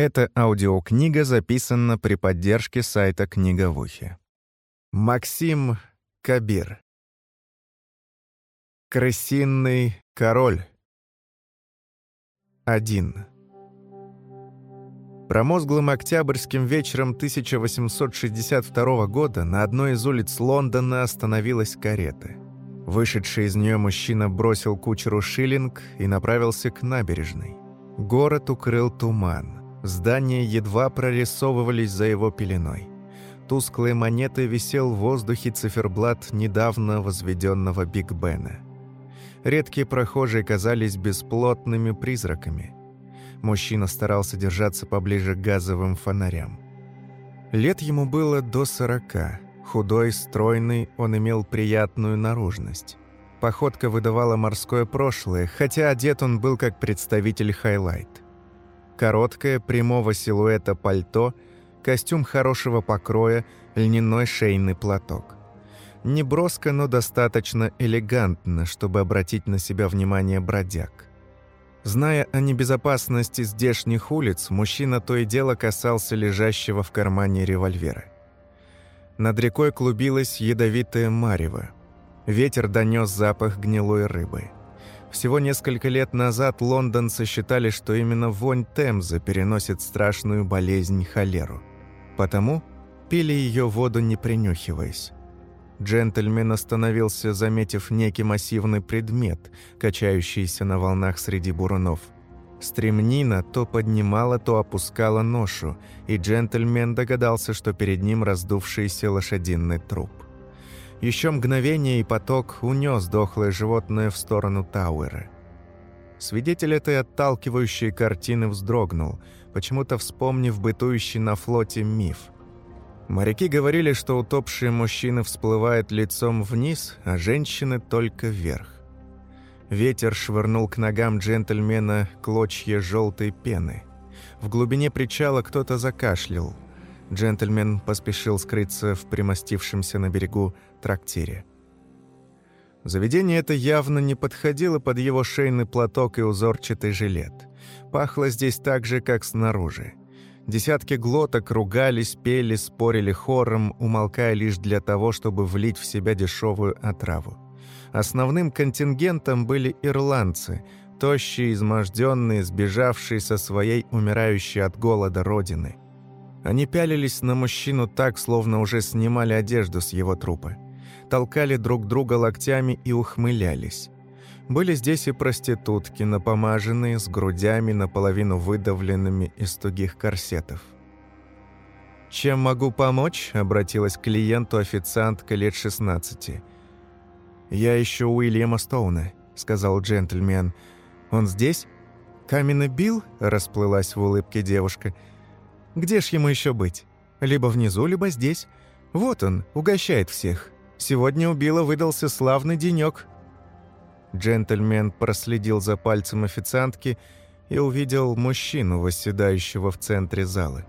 Эта аудиокнига записана при поддержке сайта «Книга в ухе». Максим Кабир. Крысиный король. 1. Промозглым октябрьским вечером 1862 года на одной из улиц Лондона остановилась карета. Вышедший из нее мужчина бросил кучеру шиллинг и направился к набережной. Город укрыл туман. Здания едва прорисовывались за его пеленой. Тусклые монеты висел в воздухе циферблат недавно возведенного Биг Бена. Редкие прохожие казались бесплотными призраками. Мужчина старался держаться поближе к газовым фонарям. Лет ему было до сорока. Худой, стройный, он имел приятную наружность. Походка выдавала морское прошлое, хотя одет он был как представитель хайлайф короткое прямого силуэта пальто, костюм хорошего покроя, льняной шейный платок. Не броско, но достаточно элегантно, чтобы обратить на себя внимание бродяг. Зная о небезопасности здешних улиц, мужчина то и дело касался лежащего в кармане револьвера. Над рекой клубилась ядовитая марево. Ветер донес запах гнилой рыбы. Всего несколько лет назад лондонцы считали, что именно вонь Темзы переносит страшную болезнь холеру. Потому пили ее воду не принюхиваясь. Джентльмен остановился, заметив некий массивный предмет, качающийся на волнах среди бурунов. Стремнина то поднимала, то опускала ношу, и джентльмен догадался, что перед ним раздувшийся лошадиный труп. Еще мгновение, и поток унес дохлое животное в сторону Тауэра. Свидетель этой отталкивающей картины вздрогнул, почему-то вспомнив бытующий на флоте миф. Моряки говорили, что утопшие мужчины всплывают лицом вниз, а женщины только вверх. Ветер швырнул к ногам джентльмена клочья желтой пены. В глубине причала кто-то закашлял. Джентльмен поспешил скрыться в примостившемся на берегу трактире. Заведение это явно не подходило под его шейный платок и узорчатый жилет. Пахло здесь так же, как снаружи. Десятки глоток ругались, пели, спорили хором, умолкая лишь для того, чтобы влить в себя дешевую отраву. Основным контингентом были ирландцы, тощие, изможденные, сбежавшие со своей умирающей от голода родины. Они пялились на мужчину так, словно уже снимали одежду с его трупа толкали друг друга локтями и ухмылялись. Были здесь и проститутки, напомаженные, с грудями наполовину выдавленными из тугих корсетов. «Чем могу помочь?» – обратилась к клиенту официантка лет 16. «Я ищу Уильяма Стоуна», – сказал джентльмен. «Он здесь?» «Каменный Билл?» – расплылась в улыбке девушка. «Где ж ему еще быть? Либо внизу, либо здесь. Вот он, угощает всех. Сегодня у Билла выдался славный денек. Джентльмен проследил за пальцем официантки и увидел мужчину, восседающего в центре зала.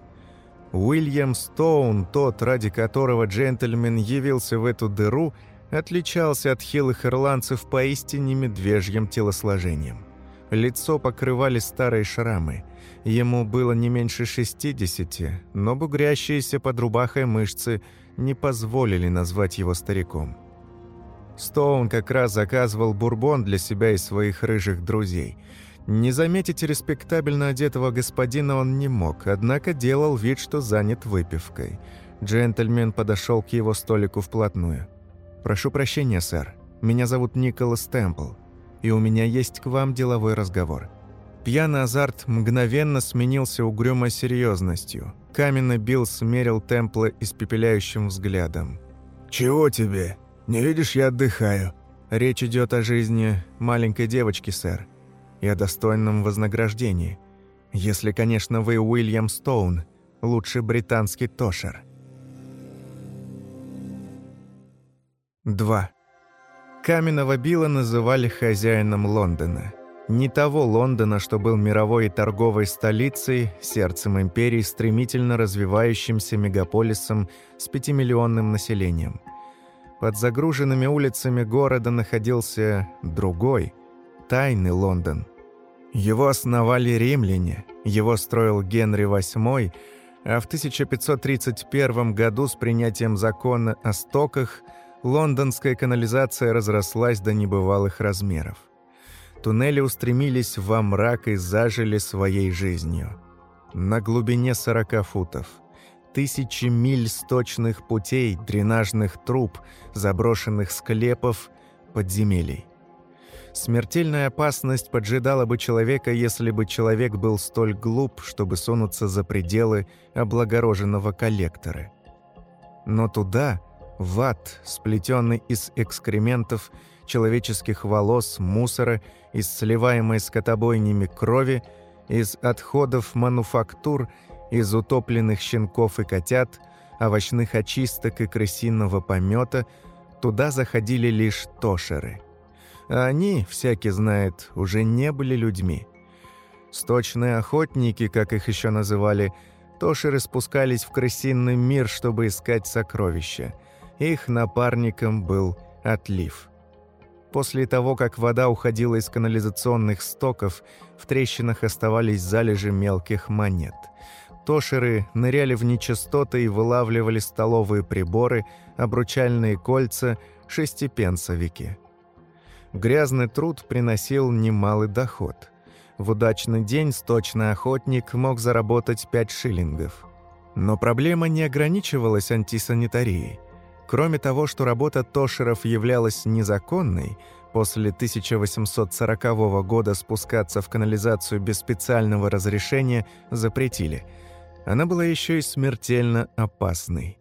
Уильям Стоун, тот, ради которого джентльмен явился в эту дыру, отличался от хилых ирландцев поистине медвежьим телосложением. Лицо покрывали старые шрамы. Ему было не меньше шестидесяти, но бугрящиеся под рубахой мышцы – не позволили назвать его стариком. Стоун как раз заказывал бурбон для себя и своих рыжих друзей. Не заметить респектабельно одетого господина он не мог, однако делал вид, что занят выпивкой. Джентльмен подошел к его столику вплотную. «Прошу прощения, сэр. Меня зовут Николас Темпл, и у меня есть к вам деловой разговор». Пьяный азарт мгновенно сменился угрюмой серьезностью. Каменный Билл смерил Темпла испепеляющим взглядом. «Чего тебе? Не видишь, я отдыхаю». «Речь идет о жизни маленькой девочки, сэр, и о достойном вознаграждении. Если, конечно, вы Уильям Стоун, лучший британский тошер». 2. Каменного Билла называли хозяином Лондона – не того Лондона, что был мировой торговой столицей, сердцем империи, стремительно развивающимся мегаполисом с пятимиллионным населением. Под загруженными улицами города находился другой, тайный Лондон. Его основали римляне, его строил Генри VIII, а в 1531 году с принятием закона о стоках лондонская канализация разрослась до небывалых размеров. Туннели устремились во мрак и зажили своей жизнью. На глубине 40 футов. Тысячи миль сточных путей, дренажных труб, заброшенных склепов, подземелий. Смертельная опасность поджидала бы человека, если бы человек был столь глуп, чтобы сунуться за пределы облагороженного коллектора. Но туда, в ад, сплетенный из экскрементов, человеческих волос, мусора, из сливаемой скотобойнями крови, из отходов мануфактур, из утопленных щенков и котят, овощных очисток и крысиного помета, туда заходили лишь тошеры – а они, всякий знает, уже не были людьми. Сточные охотники, как их еще называли, тошеры спускались в крысиный мир, чтобы искать сокровища. Их напарником был отлив. После того, как вода уходила из канализационных стоков, в трещинах оставались залежи мелких монет. Тошеры ныряли в нечистоты и вылавливали столовые приборы, обручальные кольца, шестипенсовики – Грязный труд приносил немалый доход. В удачный день сточный охотник мог заработать 5 шиллингов. Но проблема не ограничивалась антисанитарией. Кроме того, что работа тошеров являлась незаконной, после 1840 года спускаться в канализацию без специального разрешения запретили. Она была еще и смертельно опасной.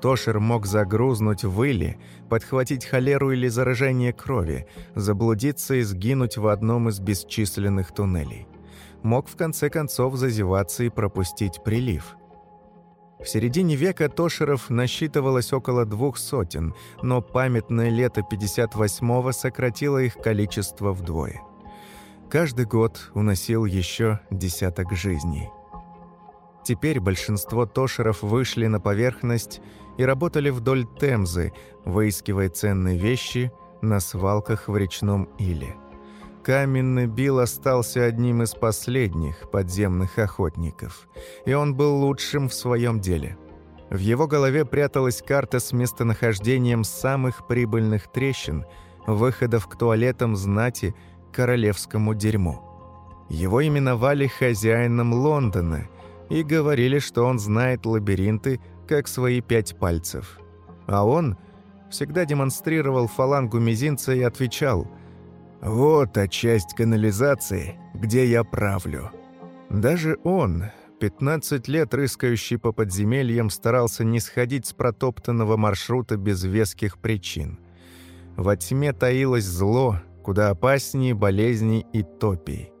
Тошер мог загрузнуть в иле, подхватить холеру или заражение крови, заблудиться и сгинуть в одном из бесчисленных туннелей. Мог в конце концов зазеваться и пропустить прилив. В середине века Тошеров насчитывалось около двух сотен, но памятное лето 58-го сократило их количество вдвое. Каждый год уносил еще десяток жизней. Теперь большинство тошеров вышли на поверхность и работали вдоль Темзы, выискивая ценные вещи на свалках в речном Иле. Каменный Билл остался одним из последних подземных охотников, и он был лучшим в своем деле. В его голове пряталась карта с местонахождением самых прибыльных трещин, выходов к туалетам знати, королевскому дерьму. Его именовали хозяином Лондона – и говорили, что он знает лабиринты, как свои пять пальцев. А он всегда демонстрировал фалангу мизинца и отвечал «Вот та часть канализации, где я правлю». Даже он, 15 лет рыскающий по подземельям, старался не сходить с протоптанного маршрута без веских причин. Во тьме таилось зло, куда опаснее болезней и топий.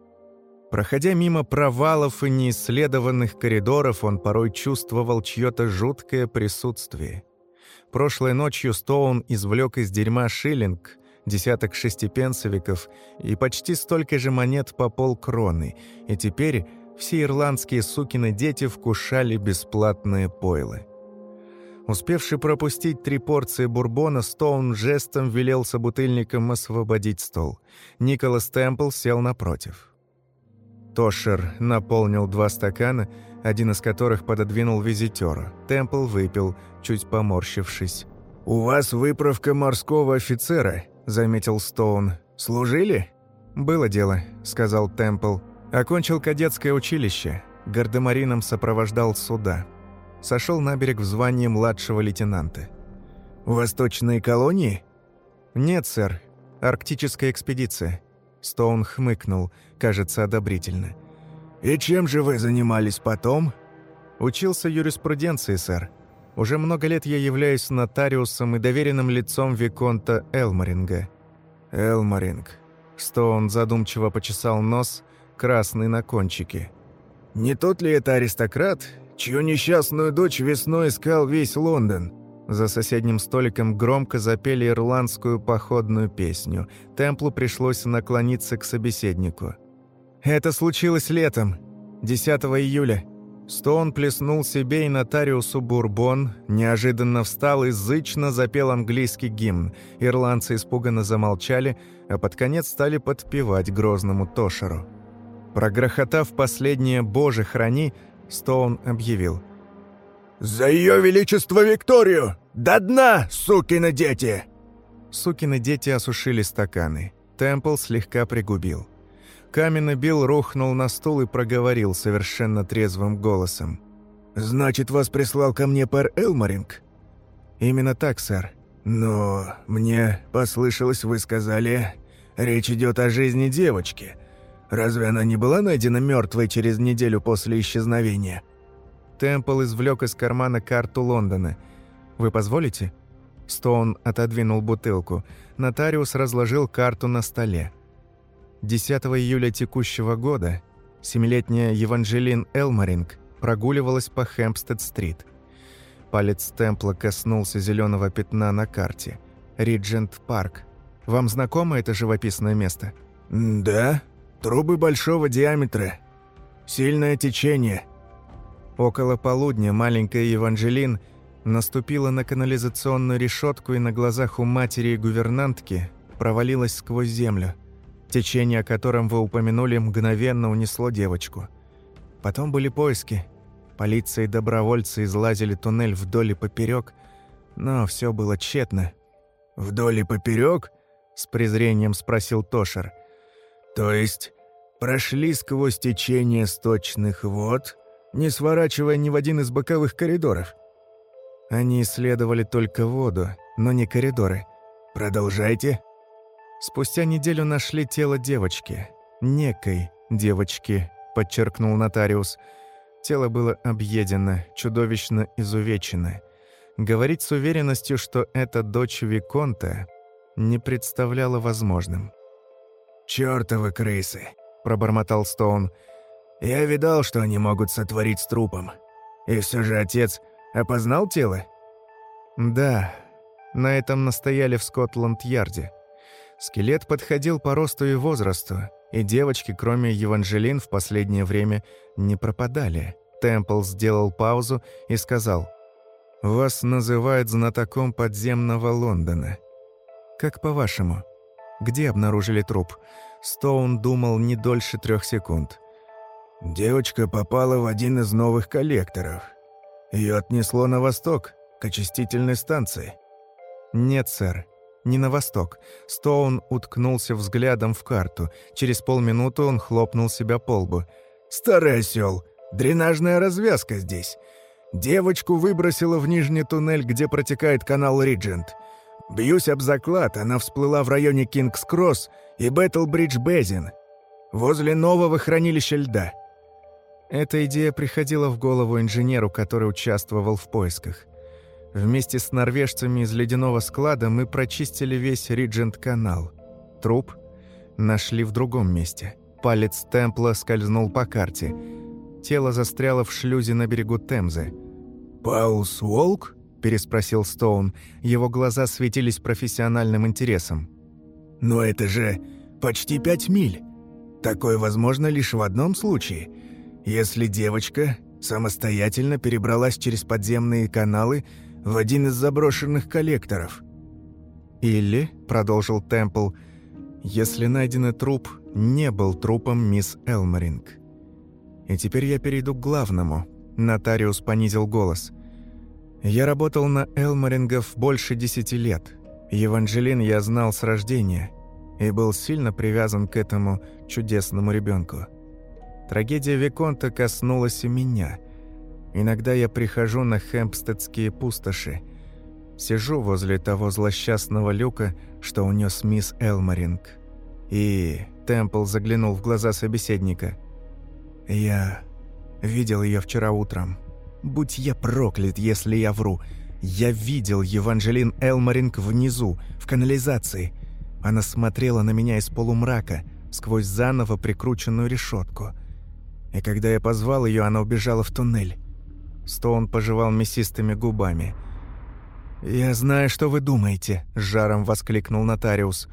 Проходя мимо провалов и неисследованных коридоров, он порой чувствовал чье-то жуткое присутствие. Прошлой ночью Стоун извлек из дерьма шиллинг, десяток шестипенсовиков и почти столько же монет по полкроны, и теперь все ирландские сукины дети вкушали бесплатные пойлы. Успевший пропустить три порции бурбона, Стоун жестом велел собутыльникам освободить стол. Николас Темпл сел напротив. Тошер наполнил два стакана, один из которых пододвинул визитеру. Темпл выпил, чуть поморщившись. «У вас выправка морского офицера», — заметил Стоун. «Служили?» «Было дело», — сказал Темпл. «Окончил кадетское училище. Гардемарином сопровождал суда. Сошел на берег в звании младшего лейтенанта». «Восточные колонии?» «Нет, сэр. Арктическая экспедиция. Стоун хмыкнул, кажется, одобрительно. «И чем же вы занимались потом?» «Учился юриспруденции, сэр. Уже много лет я являюсь нотариусом и доверенным лицом Виконта Элморинга». «Элморинг». Стоун задумчиво почесал нос, красный на кончике. «Не тот ли это аристократ, чью несчастную дочь весной искал весь Лондон?» За соседним столиком громко запели ирландскую походную песню. Темплу пришлось наклониться к собеседнику. «Это случилось летом, 10 июля». Стоун плеснул себе и нотариусу бурбон, неожиданно встал и зычно запел английский гимн. Ирландцы испуганно замолчали, а под конец стали подпевать грозному Тошеру. Прогрохотав последнее «Боже, храни», Стоун объявил. «За ее величество Викторию! До дна, сукины дети!» Сукины дети осушили стаканы. Темпл слегка пригубил. Каменный Билл рухнул на стул и проговорил совершенно трезвым голосом. «Значит, вас прислал ко мне пэр Элморинг?» «Именно так, сэр». «Но мне послышалось, вы сказали, речь идет о жизни девочки. Разве она не была найдена мертвой через неделю после исчезновения?» Темпл извлек из кармана карту Лондона. «Вы позволите?» Стоун отодвинул бутылку. Нотариус разложил карту на столе. 10 июля текущего года семилетняя Еванжелин Элмаринг прогуливалась по Хэмпстед-стрит. Палец Темпла коснулся зеленого пятна на карте. Риджент Парк. Вам знакомо это живописное место? «Да», Трубы большого диаметра. Сильное течение. Около полудня маленькая Еванжелин наступила на канализационную решетку и на глазах у матери и гувернантки провалилась сквозь землю. Течение, о котором вы упомянули, мгновенно унесло девочку. Потом были поиски. Полиция и добровольцы излазили туннель вдоль и поперек, но все было тщетно. «Вдоль и поперек? с презрением спросил Тошер. То есть прошли сквозь течение сточных вод, не сворачивая ни в один из боковых коридоров? Они исследовали только воду, но не коридоры. Продолжайте. Спустя неделю нашли тело девочки. Некой девочки, подчеркнул нотариус. Тело было объедено, чудовищно изувечено. Говорить с уверенностью, что это дочь Виконта, не представляло возможным. «Чёртовы крысы!» – пробормотал Стоун. «Я видал, что они могут сотворить с трупом. И все же отец опознал тело?» «Да, на этом настояли в Скотланд-Ярде. Скелет подходил по росту и возрасту, и девочки, кроме Еванжелин, в последнее время не пропадали». Темпл сделал паузу и сказал, «Вас называют знатоком подземного Лондона. Как по-вашему, где обнаружили труп? Стоун думал не дольше трех секунд. Девочка попала в один из новых коллекторов. Ее отнесло на восток, к очистительной станции. Нет, сэр, не на восток. Стоун уткнулся взглядом в карту. Через полминуты он хлопнул себя по лбу. «Старый осел, дренажная развязка здесь. Девочку выбросило в нижний туннель, где протекает канал Риджент. Бьюсь об заклад, она всплыла в районе Кингс-Кросс и Бэттлбридж-Безин, возле нового хранилища льда. Эта идея приходила в голову инженеру, который участвовал в поисках. Вместе с норвежцами из ледяного склада мы прочистили весь Риджент-канал. Труп нашли в другом месте. Палец Темпла скользнул по карте. Тело застряло в шлюзе на берегу Темзы. «Паулс Уолк?» – переспросил Стоун. Его глаза светились профессиональным интересом. «Но это же почти пять миль. Такое возможно лишь в одном случае. Если девочка самостоятельно перебралась через подземные каналы в один из заброшенных коллекторов». «Или», – продолжил Темпл, – «если найденный труп не был трупом мисс Элморинг». И теперь я перейду к главному. Нотариус понизил голос – я работал на Элморингов больше десяти лет. Еванжелин я знал с рождения и был сильно привязан к этому чудесному ребенку. Трагедия Виконта коснулась и меня. Иногда я прихожу на хэмпстедские пустоши. Сижу возле того злосчастного люка, что унес мисс Элморинг. И Темпл заглянул в глаза собеседника. «Я видел ее вчера утром», Будь я проклят, если я вру. Я видел Еванжелин Элмаринг внизу, в канализации. Она смотрела на меня из полумрака, сквозь заново прикрученную решетку. И когда я позвал ее, она убежала в туннель. Стоун пожевал мясистыми губами. «Я знаю, что вы думаете», — с жаром воскликнул нотариус.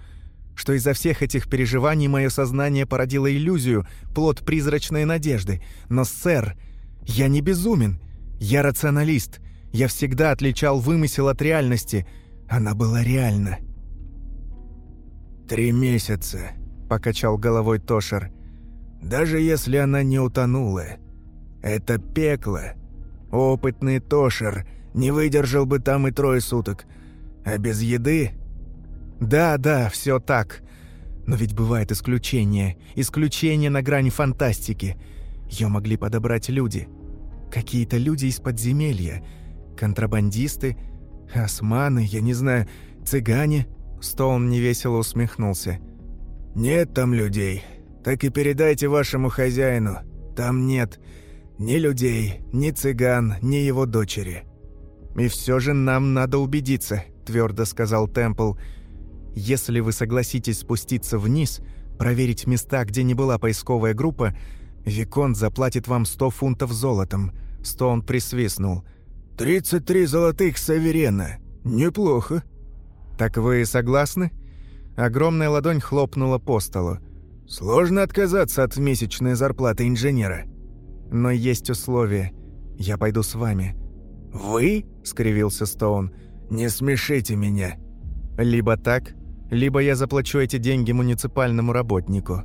«Что из-за всех этих переживаний мое сознание породило иллюзию, плод призрачной надежды. Но, сэр, я не безумен. Я рационалист. Я всегда отличал вымысел от реальности. Она была реальна. «Три месяца», — покачал головой Тошер. Даже если она не утонула. Это пекло. Опытный Тошер не выдержал бы там и трое суток. А без еды... Да, да, все так. Но ведь бывает исключение. Исключение на грани фантастики. Ее могли подобрать люди. Какие-то люди из подземелья. Контрабандисты, османы, я не знаю, цыгане. Стоун невесело усмехнулся. «Нет там людей. Так и передайте вашему хозяину. Там нет ни людей, ни цыган, ни его дочери». «И все же нам надо убедиться», — твердо сказал Темпл. «Если вы согласитесь спуститься вниз, проверить места, где не была поисковая группа, Виконт заплатит вам сто фунтов золотом». Стоун присвистнул. «Тридцать три золотых саверена. Неплохо». «Так вы согласны?» Огромная ладонь хлопнула по столу. «Сложно отказаться от месячной зарплаты инженера». «Но есть условия. Я пойду с вами». «Вы?» — скривился Стоун. «Не смешите меня». «Либо так, либо я заплачу эти деньги муниципальному работнику».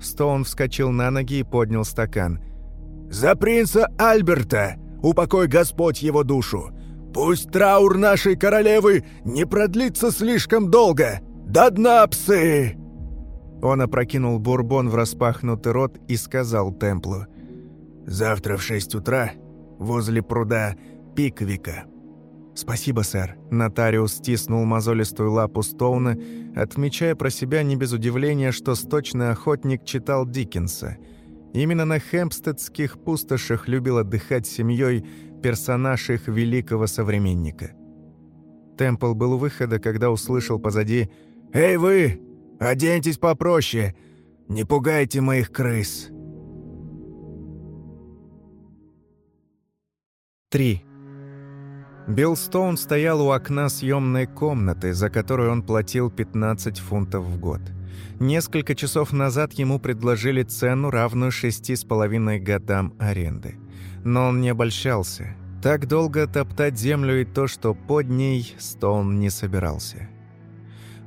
Стоун вскочил на ноги и поднял стакан. «За принца Альберта! Упокой Господь его душу! Пусть траур нашей королевы не продлится слишком долго! До дна, псы!» Он опрокинул бурбон в распахнутый рот и сказал Темплу. «Завтра в шесть утра возле пруда Пиквика». «Спасибо, сэр». Нотариус стиснул мозолистую лапу Стоуна, отмечая про себя не без удивления, что сточный охотник читал Диккенса. Именно на хемпстедских пустошах любил отдыхать семьей персонаж их великого современника. Темпл был у выхода, когда услышал позади «Эй вы! Оденьтесь попроще! Не пугайте моих крыс!» 3. Билл Стоун стоял у окна съемной комнаты, за которую он платил 15 фунтов в год. Несколько часов назад ему предложили цену, равную шести с половиной годам аренды. Но он не обольщался. Так долго топтать землю и то, что под ней, Стоун не собирался.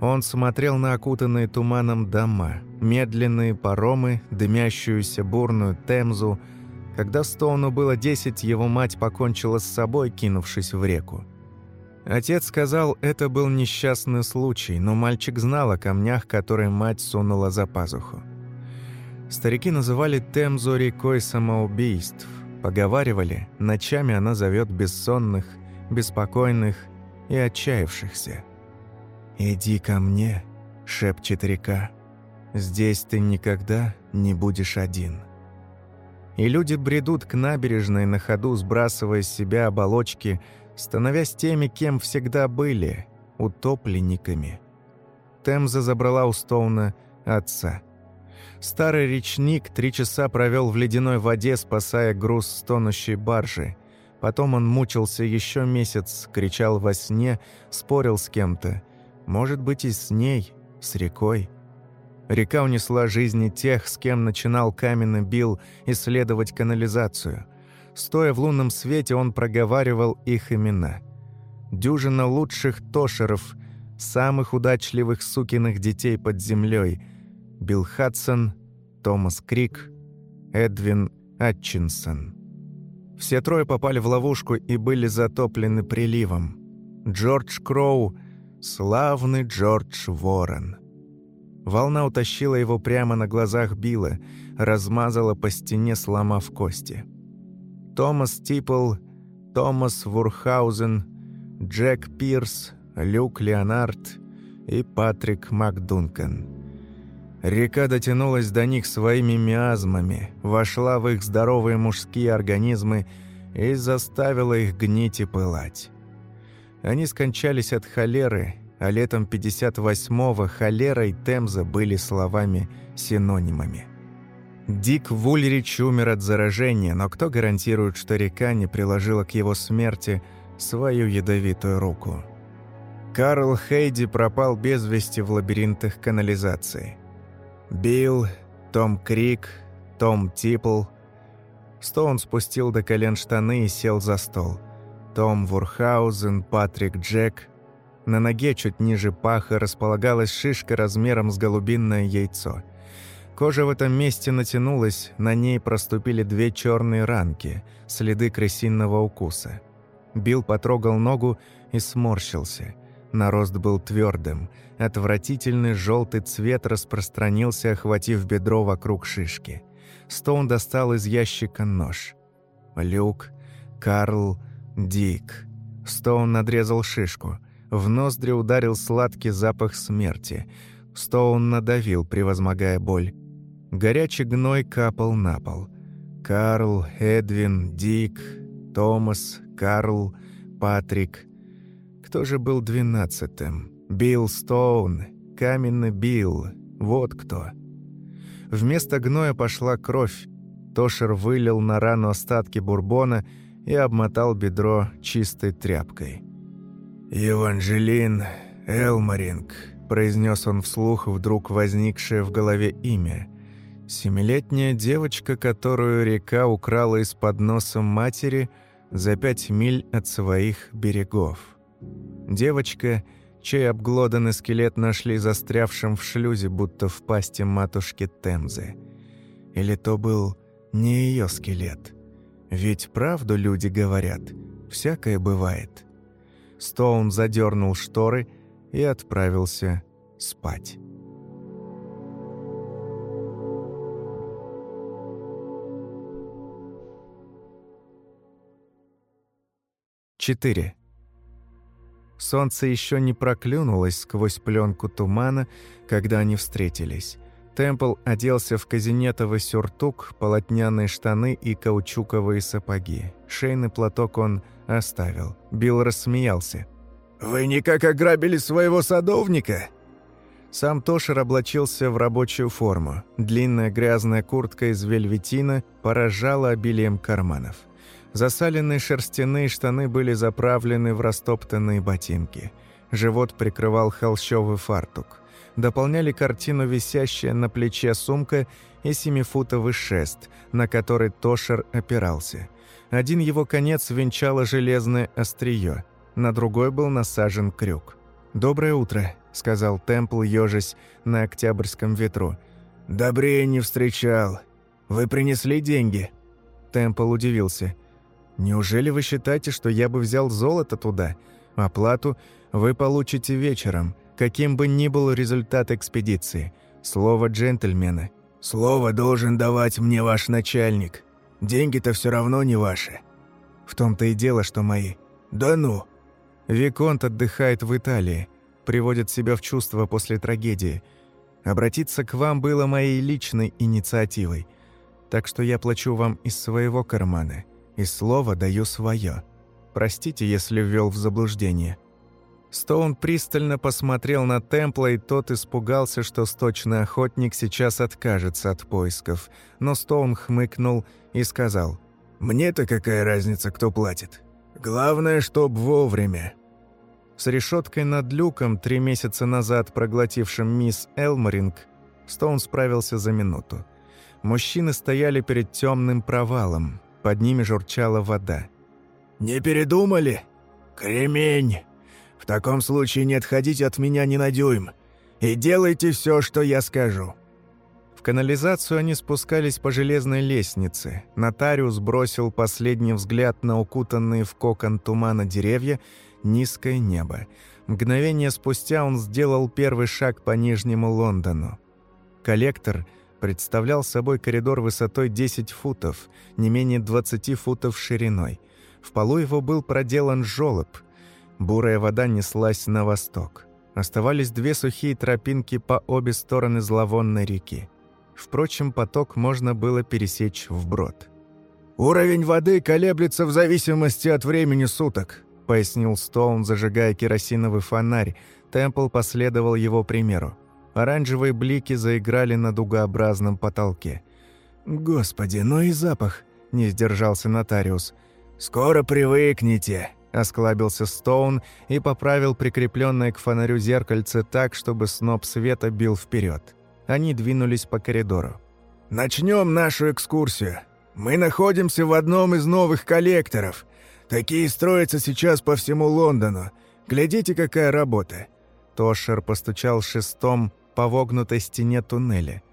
Он смотрел на окутанные туманом дома, медленные паромы, дымящуюся бурную темзу. Когда Стоуну было десять, его мать покончила с собой, кинувшись в реку. Отец сказал, это был несчастный случай, но мальчик знал о камнях, которые мать сунула за пазуху. Старики называли Темзу рекой самоубийств. Поговаривали, ночами она зовет бессонных, беспокойных и отчаявшихся. «Иди ко мне», — шепчет река. «Здесь ты никогда не будешь один». И люди бредут к набережной на ходу, сбрасывая с себя оболочки, становясь теми, кем всегда были, утопленниками. Темза забрала у Стоуна отца. Старый речник три часа провел в ледяной воде, спасая груз с тонущей баржи. Потом он мучился еще месяц, кричал во сне, спорил с кем-то — может быть, и с ней, с рекой. Река унесла жизни тех, с кем начинал каменный Билл исследовать канализацию. Стоя в лунном свете, он проговаривал их имена. Дюжина лучших тошеров, самых удачливых сукиных детей под землей. Билл Хадсон, Томас Крик, Эдвин Атчинсон. Все трое попали в ловушку и были затоплены приливом. Джордж Кроу – Славный Джордж Ворон. Волна утащила его прямо на глазах Билла, размазала по стене, сломав кости. Томас Типл, Томас Вурхаузен, Джек Пирс, Люк Леонард и Патрик Макдункан. Река дотянулась до них своими миазмами, вошла в их здоровые мужские организмы и заставила их гнить и пылать. Они скончались от холеры, а летом 58-го холера и темза были словами-синонимами. Дик Вульрич умер от заражения, но кто гарантирует, что река не приложила к его смерти свою ядовитую руку? Карл Хейди пропал без вести в лабиринтах канализации. Билл, Том Крик, Том Типл. Стоун спустил до колен штаны и сел за стол – том Вурхаузен, Патрик Джек. На ноге чуть ниже паха располагалась шишка размером с голубинное яйцо. Кожа в этом месте натянулась, на ней проступили две черные ранки, следы крысиного укуса. Билл потрогал ногу и сморщился. Нарост был твердым. Отвратительный желтый цвет распространился, охватив бедро вокруг шишки. Стоун достал из ящика нож. Люк, Карл, Дик. Стоун надрезал шишку. В ноздри ударил сладкий запах смерти. Стоун надавил, превозмогая боль. Горячий гной капал на пол. Карл, Эдвин, Дик, Томас, Карл, Патрик. Кто же был двенадцатым? Билл Стоун, каменный Билл. Вот кто. Вместо гноя пошла кровь. Тошер вылил на рану остатки бурбона и обмотал бедро чистой тряпкой. «Еванжелин Элмаринг», — произнес он вслух вдруг возникшее в голове имя. Семилетняя девочка, которую река украла из-под носа матери за пять миль от своих берегов. Девочка, чей обглоданный скелет нашли застрявшим в шлюзе, будто в пасти матушки Темзы. Или то был не ее скелет. Ведь правду люди говорят, всякое бывает. Стоун задернул шторы и отправился спать. 4. Солнце еще не проклюнулось сквозь пленку тумана, когда они встретились. Темпл оделся в казинетовый сюртук, полотняные штаны и каучуковые сапоги. Шейный платок он оставил. Билл рассмеялся. «Вы никак ограбили своего садовника?» Сам Тошер облачился в рабочую форму. Длинная грязная куртка из вельветина поражала обилием карманов. Засаленные шерстяные штаны были заправлены в растоптанные ботинки. Живот прикрывал холщовый фартук. Дополняли картину висящая на плече сумка и семифутовый шест, на который Тошер опирался. Один его конец венчало железное острие, на другой был насажен крюк. «Доброе утро», — сказал Темпл, ежась на октябрьском ветру. «Добрее не встречал. Вы принесли деньги?» Темпл удивился. Неужели вы считаете, что я бы взял золото туда? Оплату вы получите вечером, каким бы ни был результат экспедиции. Слово джентльмена. Слово должен давать мне ваш начальник. Деньги-то все равно не ваши. В том-то и дело, что мои. Да ну. Виконт отдыхает в Италии, приводит себя в чувство после трагедии. Обратиться к вам было моей личной инициативой. Так что я плачу вам из своего кармана и слово даю свое. Простите, если ввел в заблуждение». Стоун пристально посмотрел на Темпла, и тот испугался, что сточный охотник сейчас откажется от поисков. Но Стоун хмыкнул и сказал, «Мне-то какая разница, кто платит? Главное, чтоб вовремя». С решеткой над люком, три месяца назад проглотившим мисс Элморинг, Стоун справился за минуту. Мужчины стояли перед темным провалом. Под ними журчала вода. «Не передумали? Кремень! В таком случае не отходите от меня ни на дюйм и делайте все, что я скажу». В канализацию они спускались по железной лестнице. Нотариус бросил последний взгляд на укутанные в кокон тумана деревья, низкое небо. Мгновение спустя он сделал первый шаг по Нижнему Лондону. Коллектор — представлял собой коридор высотой 10 футов, не менее 20 футов шириной. В полу его был проделан жёлоб. Бурая вода неслась на восток. Оставались две сухие тропинки по обе стороны зловонной реки. Впрочем, поток можно было пересечь вброд. «Уровень воды колеблется в зависимости от времени суток», — пояснил Стоун, зажигая керосиновый фонарь. Темпл последовал его примеру. Оранжевые блики заиграли на дугообразном потолке. «Господи, ну и запах!» – не сдержался нотариус. «Скоро привыкнете!» – осклабился Стоун и поправил прикрепленное к фонарю зеркальце так, чтобы сноп света бил вперед. Они двинулись по коридору. «Начнем нашу экскурсию. Мы находимся в одном из новых коллекторов. Такие строятся сейчас по всему Лондону. Глядите, какая работа!» Тошер постучал шестом по вогнутой стене туннеля.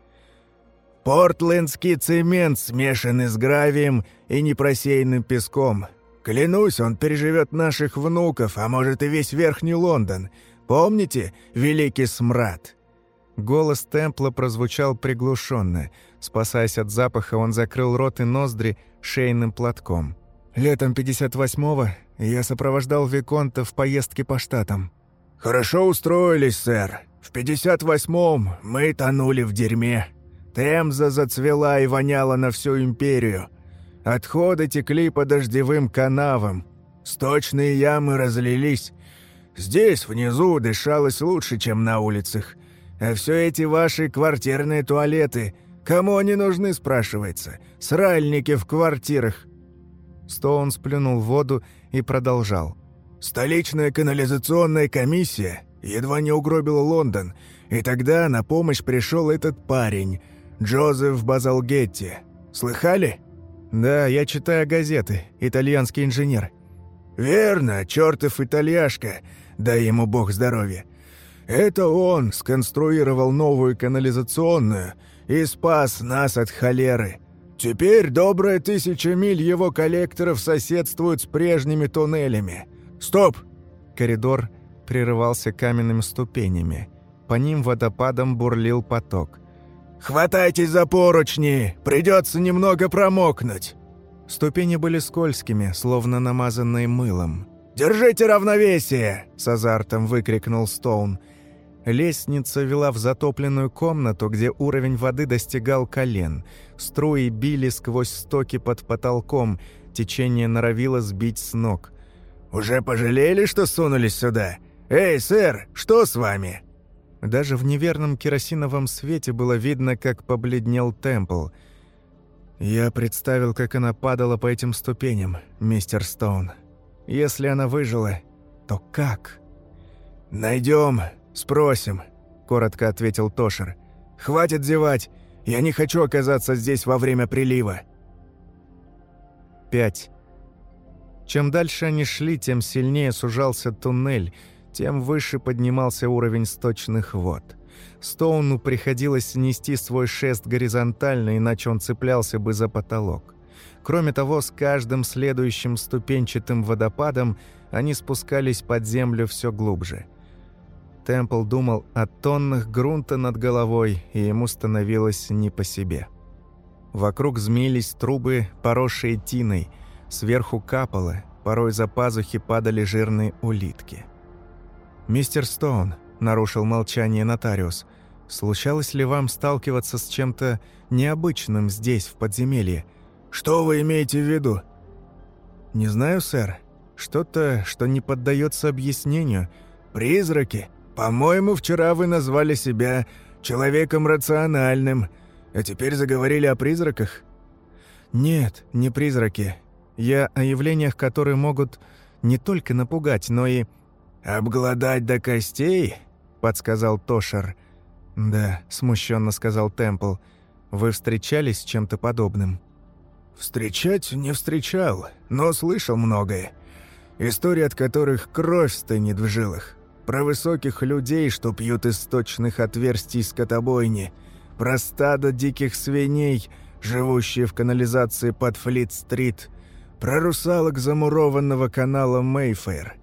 Портлендский цемент, смешанный с гравием и непросеянным песком. Клянусь, он переживет наших внуков, а может и весь Верхний Лондон. Помните Великий Смрад?» Голос Темпла прозвучал приглушенно. Спасаясь от запаха, он закрыл рот и ноздри шейным платком. «Летом 58-го я сопровождал Виконта в поездке по штатам». «Хорошо устроились, сэр. В 58-м мы тонули в дерьме. Темза зацвела и воняла на всю империю. Отходы текли по дождевым канавам. Сточные ямы разлились. Здесь, внизу, дышалось лучше, чем на улицах. А все эти ваши квартирные туалеты, кому они нужны, спрашивается? Сральники в квартирах». Стоун сплюнул в воду и продолжал. «Столичная канализационная комиссия едва не угробила Лондон, и тогда на помощь пришел этот парень, Джозеф Базалгетти. Слыхали?» «Да, я читаю газеты. Итальянский инженер». «Верно, чертов итальяшка. Дай ему бог здоровья. Это он сконструировал новую канализационную и спас нас от холеры. Теперь добрая тысяча миль его коллекторов соседствуют с прежними туннелями. Стоп!» Коридор прерывался каменными ступенями. По ним водопадом бурлил поток. «Хватайтесь за поручни! Придется немного промокнуть!» Ступени были скользкими, словно намазанные мылом. «Держите равновесие!» — с азартом выкрикнул Стоун. Лестница вела в затопленную комнату, где уровень воды достигал колен. Струи били сквозь стоки под потолком, течение норовило сбить с ног. «Уже пожалели, что сунулись сюда? Эй, сэр, что с вами?» Даже в неверном керосиновом свете было видно, как побледнел Темпл. Я представил, как она падала по этим ступеням, мистер Стоун. Если она выжила, то как? «Найдем, спросим», — коротко ответил Тошер. «Хватит зевать, я не хочу оказаться здесь во время прилива». 5. Чем дальше они шли, тем сильнее сужался туннель — тем выше поднимался уровень сточных вод. Стоуну приходилось нести свой шест горизонтально, иначе он цеплялся бы за потолок. Кроме того, с каждым следующим ступенчатым водопадом они спускались под землю все глубже. Темпл думал о тоннах грунта над головой, и ему становилось не по себе. Вокруг змеились трубы, поросшие тиной, сверху капало, порой за пазухи падали жирные улитки. «Мистер Стоун», — нарушил молчание нотариус, «случалось ли вам сталкиваться с чем-то необычным здесь, в подземелье?» «Что вы имеете в виду?» «Не знаю, сэр. Что-то, что не поддается объяснению. Призраки? По-моему, вчера вы назвали себя человеком рациональным, а теперь заговорили о призраках?» «Нет, не призраки. Я о явлениях, которые могут не только напугать, но и «Обглодать до костей?» — подсказал Тошер. «Да», — смущенно сказал Темпл. «Вы встречались с чем-то подобным?» «Встречать не встречал, но слышал многое. Истории, от которых кровь стынет в жилах. Про высоких людей, что пьют из сточных отверстий скотобойни. Про стадо диких свиней, живущие в канализации под Флит-стрит. Про русалок замурованного канала Мейфейр.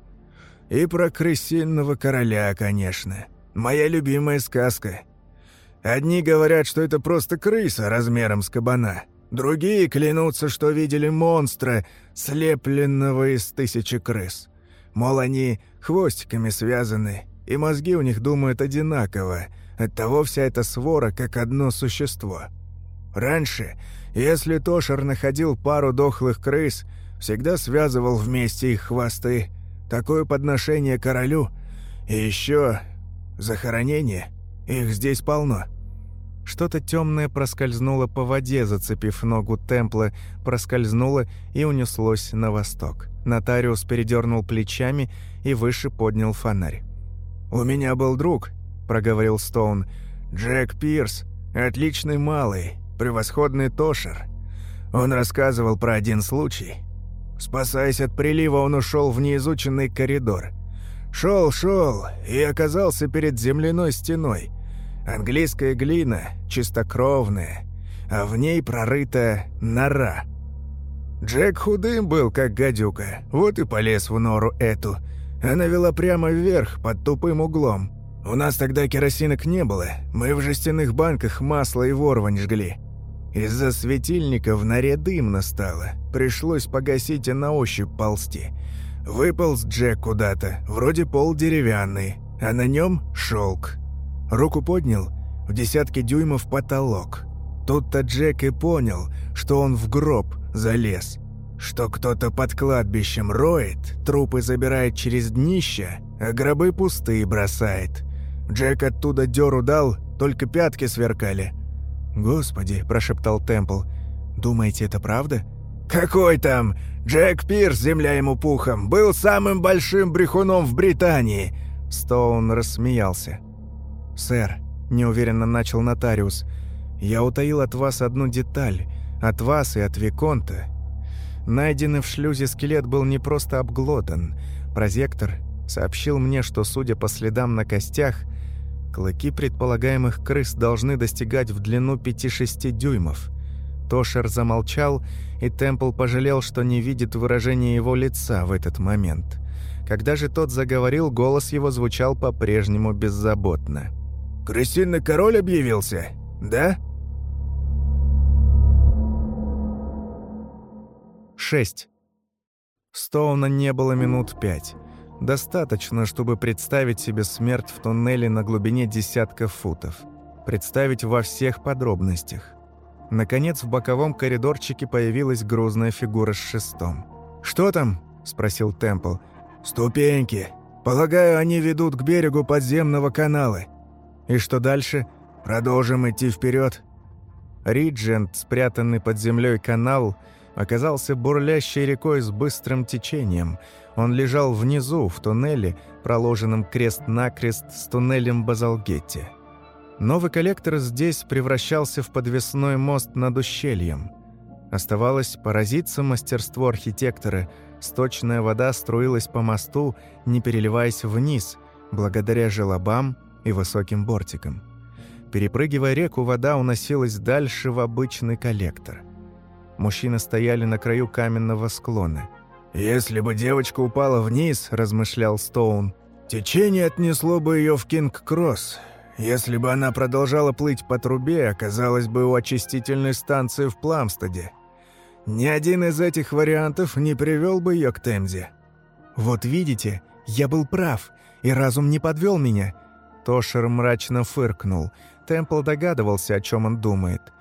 И про крысиного короля, конечно. Моя любимая сказка. Одни говорят, что это просто крыса размером с кабана. Другие клянутся, что видели монстра, слепленного из тысячи крыс. Мол, они хвостиками связаны, и мозги у них думают одинаково. Оттого вся эта свора как одно существо. Раньше, если Тошер находил пару дохлых крыс, всегда связывал вместе их хвосты, Такое подношение королю. И еще захоронение. Их здесь полно». Что-то темное проскользнуло по воде, зацепив ногу Темпла, проскользнуло и унеслось на восток. Нотариус передернул плечами и выше поднял фонарь. «У меня был друг», — проговорил Стоун. «Джек Пирс. Отличный малый, превосходный тошер. Он рассказывал про один случай. Спасаясь от прилива, он ушел в неизученный коридор. Шел, шел и оказался перед земляной стеной. Английская глина, чистокровная. а в ней прорыта нора. Джек худым был, как гадюка, вот и полез в нору эту. Она вела прямо вверх, под тупым углом. У нас тогда керосинок не было, мы в жестяных банках масло и ворвань жгли. Из-за светильника в норе дымно стало, пришлось погасить и на ощупь ползти. Выполз Джек куда-то, вроде пол деревянный, а на нем шелк. Руку поднял, в десятки дюймов потолок. Тут-то Джек и понял, что он в гроб залез. Что кто-то под кладбищем роет, трупы забирает через днище, а гробы пустые бросает. Джек оттуда дёру дал, только пятки сверкали. «Господи», – прошептал Темпл, – «думаете, это правда?» «Какой там? Джек Пирс, земля ему пухом, был самым большим брехуном в Британии!» Стоун рассмеялся. «Сэр», – неуверенно начал нотариус, – «я утаил от вас одну деталь, от вас и от Виконта. Найденный в шлюзе скелет был не просто обглодан. Прозектор сообщил мне, что, судя по следам на костях, клыки предполагаемых крыс должны достигать в длину 5-6 дюймов. Тошер замолчал, и Темпл пожалел, что не видит выражения его лица в этот момент. Когда же тот заговорил, голос его звучал по-прежнему беззаботно. «Крысиный король объявился, да?» 6. Стоуна не было минут пять. Достаточно, чтобы представить себе смерть в туннеле на глубине десятков футов. Представить во всех подробностях. Наконец, в боковом коридорчике появилась грузная фигура с шестом. «Что там?» – спросил Темпл. «Ступеньки. Полагаю, они ведут к берегу подземного канала. И что дальше? Продолжим идти вперед. Риджент, спрятанный под землей канал, оказался бурлящей рекой с быстрым течением – он лежал внизу, в туннеле, проложенном крест-накрест с туннелем Базалгетти. Новый коллектор здесь превращался в подвесной мост над ущельем. Оставалось поразиться мастерству архитектора. Сточная вода струилась по мосту, не переливаясь вниз, благодаря желобам и высоким бортикам. Перепрыгивая реку, вода уносилась дальше в обычный коллектор. Мужчины стояли на краю каменного склона – «Если бы девочка упала вниз», – размышлял Стоун, – «течение отнесло бы ее в Кинг-Кросс. Если бы она продолжала плыть по трубе, оказалась бы у очистительной станции в Пламстеде. Ни один из этих вариантов не привел бы ее к Темзе». «Вот видите, я был прав, и разум не подвел меня». Тошер мрачно фыркнул. Темпл догадывался, о чем он думает –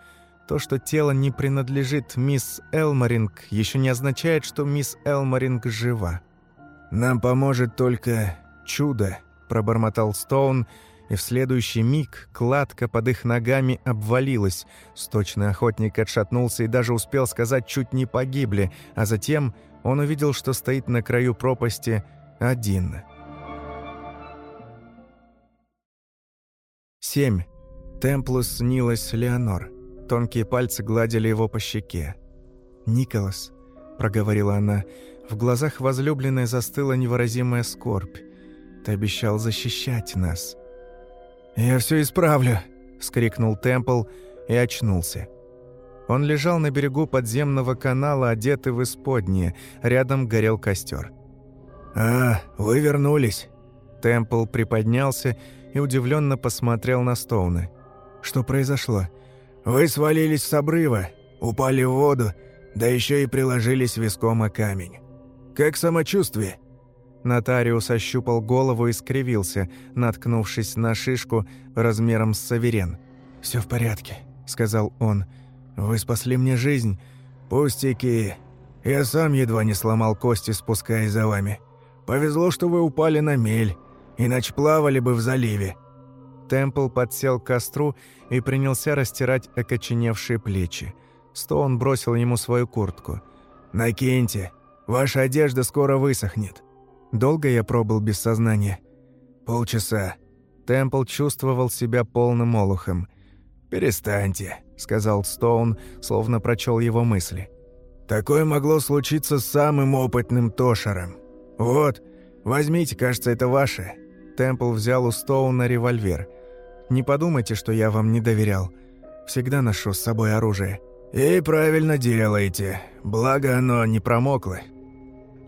то, что тело не принадлежит мисс Элморинг, еще не означает, что мисс Элморинг жива. «Нам поможет только чудо», – пробормотал Стоун, и в следующий миг кладка под их ногами обвалилась. Сточный охотник отшатнулся и даже успел сказать «чуть не погибли», а затем он увидел, что стоит на краю пропасти один. 7. Темплус снилась Леонор. Тонкие пальцы гладили его по щеке. «Николас», — проговорила она, — в глазах возлюбленной застыла невыразимая скорбь. «Ты обещал защищать нас». «Я все исправлю», — скрикнул Темпл и очнулся. Он лежал на берегу подземного канала, одетый в исподнее. Рядом горел костер. «А, вы вернулись». Темпл приподнялся и удивленно посмотрел на Стоуна. «Что произошло?» Вы свалились с обрыва, упали в воду, да еще и приложились виском о камень. Как самочувствие?» Нотариус ощупал голову и скривился, наткнувшись на шишку размером с саверен. «Все в порядке», — сказал он. «Вы спасли мне жизнь. Пустяки. Я сам едва не сломал кости, спускаясь за вами. Повезло, что вы упали на мель, иначе плавали бы в заливе». Темпл подсел к костру и принялся растирать окоченевшие плечи. Стоун бросил ему свою куртку. «Накиньте, ваша одежда скоро высохнет». Долго я пробыл без сознания? Полчаса. Темпл чувствовал себя полным олухом. «Перестаньте», — сказал Стоун, словно прочел его мысли. «Такое могло случиться с самым опытным Тошером. Вот, возьмите, кажется, это ваше». Темпл взял у Стоуна револьвер. Не подумайте, что я вам не доверял. Всегда ношу с собой оружие». «И правильно делаете. Благо оно не промокло.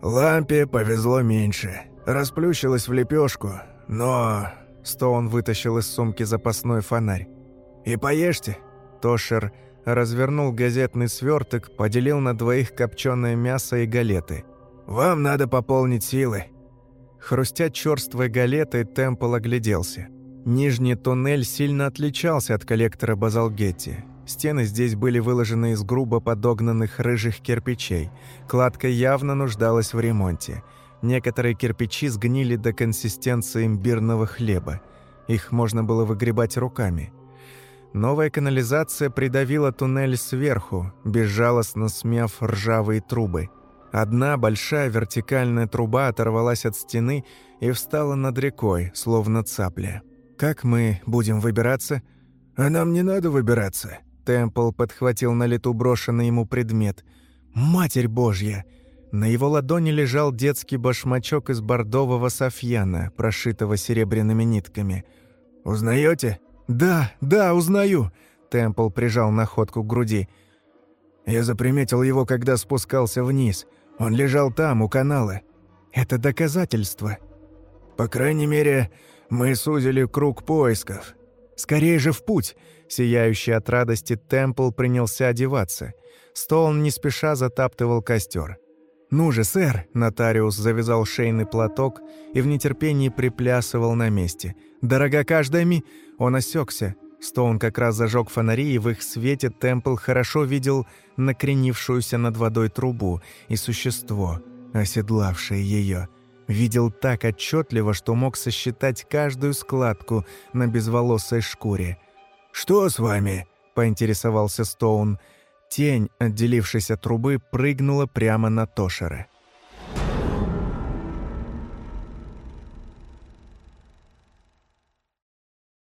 Лампе повезло меньше. Расплющилась в лепешку, но...» Стоун вытащил из сумки запасной фонарь. «И поешьте». Тошер развернул газетный сверток, поделил на двоих копченое мясо и галеты. «Вам надо пополнить силы». Хрустя черствой галетой, Темпл огляделся. Нижний туннель сильно отличался от коллектора Базалгетти. Стены здесь были выложены из грубо подогнанных рыжих кирпичей. Кладка явно нуждалась в ремонте. Некоторые кирпичи сгнили до консистенции имбирного хлеба. Их можно было выгребать руками. Новая канализация придавила туннель сверху, безжалостно смяв ржавые трубы. Одна большая вертикальная труба оторвалась от стены и встала над рекой, словно цапля. «Как мы будем выбираться?» «А нам не надо выбираться». Темпл подхватил на лету брошенный ему предмет. «Матерь Божья!» На его ладони лежал детский башмачок из бордового софьяна, прошитого серебряными нитками. «Узнаете?» «Да, да, узнаю!» Темпл прижал находку к груди. «Я заприметил его, когда спускался вниз. Он лежал там, у канала. Это доказательство». «По крайней мере, мы сузили круг поисков». «Скорее же в путь!» Сияющий от радости Темпл принялся одеваться. Стоун не спеша затаптывал костер. «Ну же, сэр!» – нотариус завязал шейный платок и в нетерпении приплясывал на месте. «Дорога каждая ми...» Он осекся. Стоун как раз зажег фонари, и в их свете Темпл хорошо видел накренившуюся над водой трубу и существо, оседлавшее ее. Видел так отчетливо, что мог сосчитать каждую складку на безволосой шкуре. «Что с вами?» – поинтересовался Стоун – Тень, отделившись от трубы, прыгнула прямо на Тошера.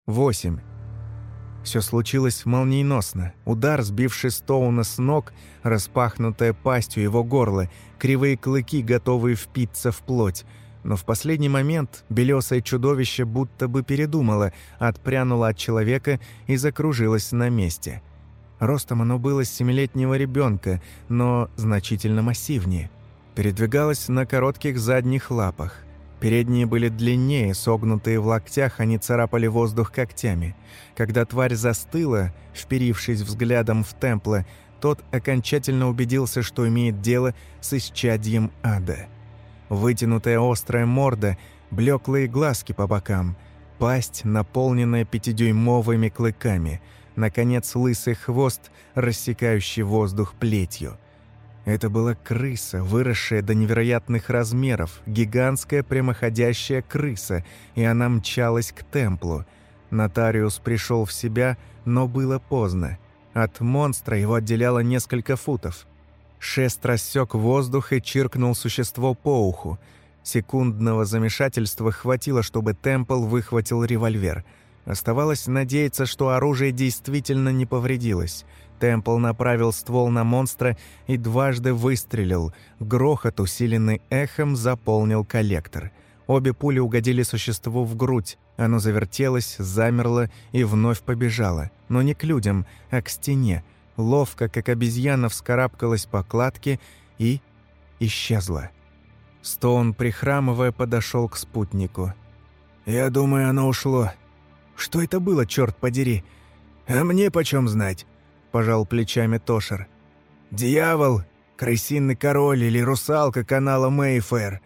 Восемь. Все случилось молниеносно. Удар, сбивший Стоуна с ног, распахнутая пастью его горло, кривые клыки, готовые впиться в плоть. Но в последний момент белесое чудовище будто бы передумало, отпрянуло от человека и закружилось на месте – Ростом оно было семилетнего ребенка, но значительно массивнее. Передвигалось на коротких задних лапах. Передние были длиннее, согнутые в локтях, они царапали воздух когтями. Когда тварь застыла, вперившись взглядом в темпла, тот окончательно убедился, что имеет дело с исчадьем ада. Вытянутая острая морда, блеклые глазки по бокам, пасть, наполненная пятидюймовыми клыками — наконец, лысый хвост, рассекающий воздух плетью. Это была крыса, выросшая до невероятных размеров, гигантская прямоходящая крыса, и она мчалась к темплу. Нотариус пришел в себя, но было поздно. От монстра его отделяло несколько футов. Шест рассек воздух и чиркнул существо по уху. Секундного замешательства хватило, чтобы Темпл выхватил револьвер – Оставалось надеяться, что оружие действительно не повредилось. Темпл направил ствол на монстра и дважды выстрелил. Грохот, усиленный эхом, заполнил коллектор. Обе пули угодили существу в грудь. Оно завертелось, замерло и вновь побежало. Но не к людям, а к стене. Ловко, как обезьяна, вскарабкалась по кладке и... исчезла. Стоун, прихрамывая, подошел к спутнику. «Я думаю, оно ушло», что это было, черт подери? А мне почем знать? Пожал плечами Тошер. Дьявол, крысиный король или русалка канала Мэйфэр.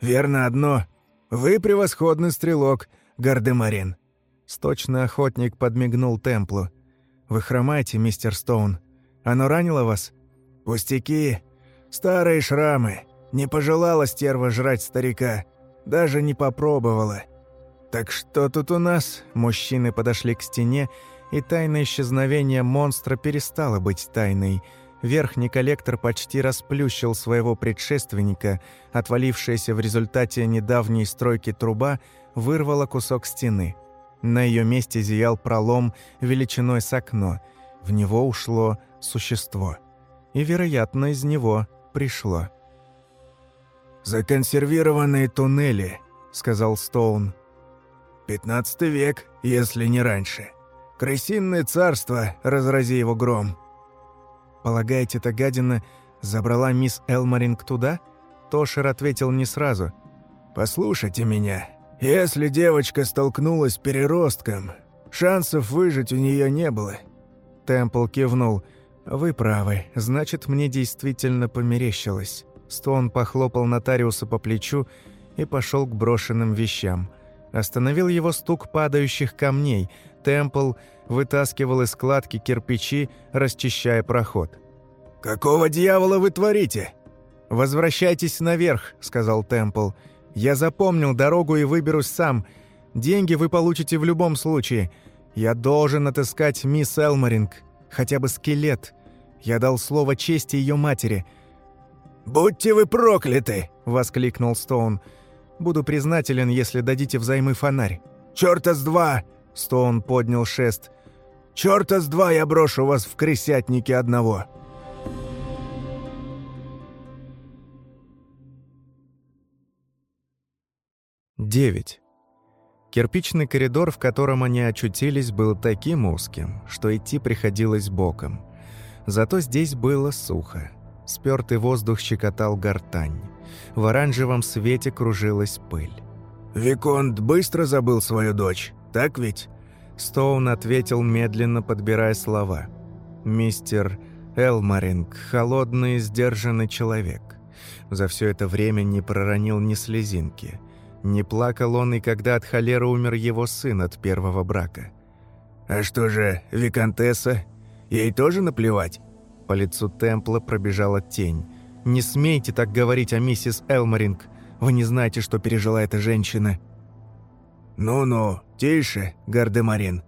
Верно одно. Вы превосходный стрелок, Гардемарин. Сточный охотник подмигнул Темплу. «Вы хромаете, мистер Стоун. Оно ранило вас?» «Пустяки. Старые шрамы. Не пожелала стерва жрать старика. Даже не попробовала. «Так что тут у нас?» Мужчины подошли к стене, и тайное исчезновение монстра перестало быть тайной. Верхний коллектор почти расплющил своего предшественника, отвалившаяся в результате недавней стройки труба вырвала кусок стены. На ее месте зиял пролом величиной с окно. В него ушло существо. И, вероятно, из него пришло. «Законсервированные туннели», — сказал Стоун. Пятнадцатый век, если не раньше. Крысиное царство, разрази его гром». «Полагаете, эта гадина забрала мисс Элмаринг туда?» Тошер ответил не сразу. «Послушайте меня. Если девочка столкнулась с переростком, шансов выжить у нее не было». Темпл кивнул. «Вы правы. Значит, мне действительно померещилось». Стоун похлопал нотариуса по плечу и пошел к брошенным вещам. Остановил его стук падающих камней. Темпл вытаскивал из складки кирпичи, расчищая проход. «Какого дьявола вы творите?» «Возвращайтесь наверх», — сказал Темпл. «Я запомнил дорогу и выберусь сам. Деньги вы получите в любом случае. Я должен отыскать мисс Элморинг. Хотя бы скелет. Я дал слово чести ее матери». «Будьте вы прокляты!» — воскликнул Стоун. «Буду признателен, если дадите взаймы фонарь». «Чёрта с два!» — Стоун поднял шест. «Чёрта с два я брошу вас в крысятнике одного!» Девять. Кирпичный коридор, в котором они очутились, был таким узким, что идти приходилось боком. Зато здесь было сухо. Спёртый воздух щекотал гортань. В оранжевом свете кружилась пыль. «Виконт быстро забыл свою дочь, так ведь?» Стоун ответил, медленно подбирая слова. «Мистер Элмаринг – холодный и сдержанный человек. За все это время не проронил ни слезинки. Не плакал он и когда от холеры умер его сын от первого брака. «А что же, Викантесса? Ей тоже наплевать?» По лицу Темпла пробежала тень. «Не смейте так говорить о миссис Элморинг. Вы не знаете, что пережила эта женщина». «Ну-ну, тише, Гардемарин».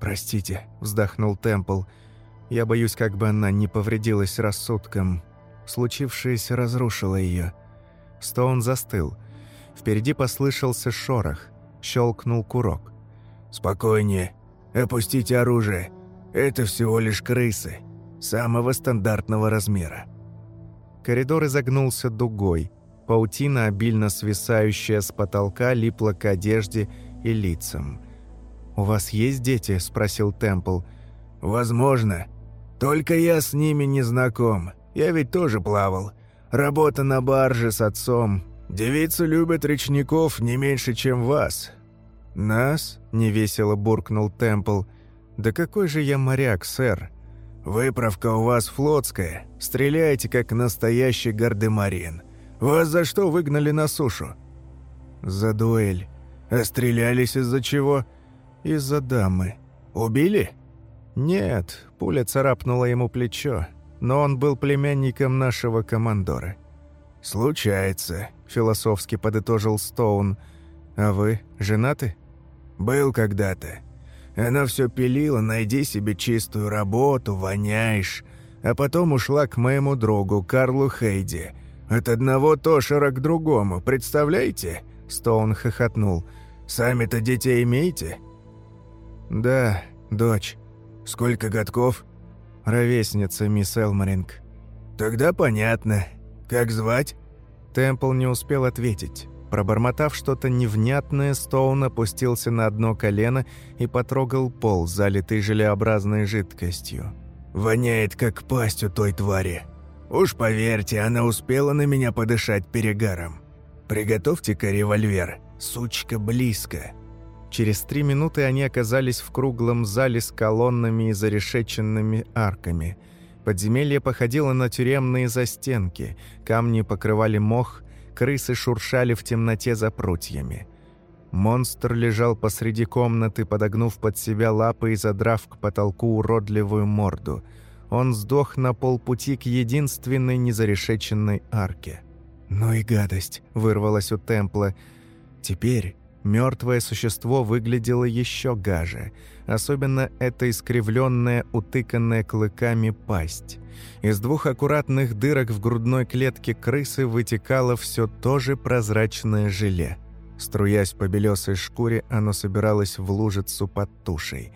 «Простите», — вздохнул Темпл. «Я боюсь, как бы она не повредилась рассудком. Случившееся разрушило ее». Стоун застыл. Впереди послышался шорох. Щелкнул курок. «Спокойнее. Опустите оружие. Это всего лишь крысы самого стандартного размера. Коридор изогнулся дугой. Паутина, обильно свисающая с потолка, липла к одежде и лицам. «У вас есть дети?» – спросил Темпл. «Возможно. Только я с ними не знаком. Я ведь тоже плавал. Работа на барже с отцом. Девицы любят речников не меньше, чем вас». «Нас?» – невесело буркнул Темпл. «Да какой же я моряк, сэр?» «Выправка у вас флотская. Стреляете, как настоящий гардемарин. Вас за что выгнали на сушу?» «За дуэль. А стрелялись из-за чего?» «Из-за дамы. Убили?» «Нет, пуля царапнула ему плечо, но он был племянником нашего командора». «Случается», — философски подытожил Стоун. «А вы женаты?» «Был когда-то. Она все пилила, найди себе чистую работу, воняешь. А потом ушла к моему другу, Карлу Хейди. От одного Тошера к другому, представляете?» Стоун хохотнул. «Сами-то детей имеете?» «Да, дочь». «Сколько годков?» «Ровесница, мисс Элмаринг». «Тогда понятно. Как звать?» Темпл не успел ответить. Пробормотав что-то невнятное, Стоун опустился на одно колено и потрогал пол, залитый желеобразной жидкостью. «Воняет, как пасть у той твари. Уж поверьте, она успела на меня подышать перегаром. Приготовьте-ка револьвер, сучка близко». Через три минуты они оказались в круглом зале с колоннами и зарешеченными арками. Подземелье походило на тюремные застенки, камни покрывали мох, крысы шуршали в темноте за прутьями. Монстр лежал посреди комнаты, подогнув под себя лапы и задрав к потолку уродливую морду. Он сдох на полпути к единственной незарешеченной арке. «Ну и гадость!» – вырвалась у Темпла. Теперь мертвое существо выглядело еще гаже, особенно эта искривленная, утыканная клыками пасть. Из двух аккуратных дырок в грудной клетке крысы вытекало все то же прозрачное желе. Струясь по белесой шкуре, оно собиралось в лужицу под тушей.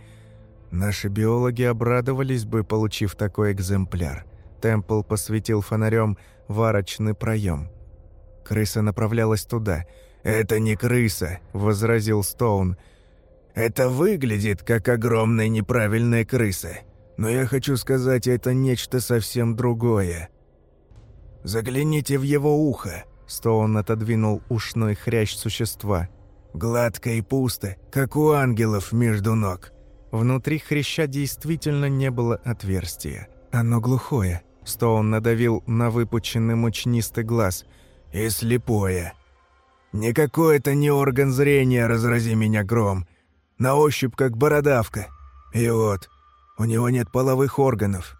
Наши биологи обрадовались бы, получив такой экземпляр. Темпл посветил фонарем варочный проем. Крыса направлялась туда. «Это не крыса», — возразил Стоун. Это выглядит как огромная неправильная крыса. Но я хочу сказать, это нечто совсем другое. Загляните в его ухо. Стоун отодвинул ушной хрящ существа. Гладко и пусто, как у ангелов между ног. Внутри хряща действительно не было отверстия. Оно глухое. Стоун надавил на выпученный мучнистый глаз. «И слепое. Никакой это не орган зрения, разрази меня гром. На ощупь как бородавка. И вот, у него нет половых органов.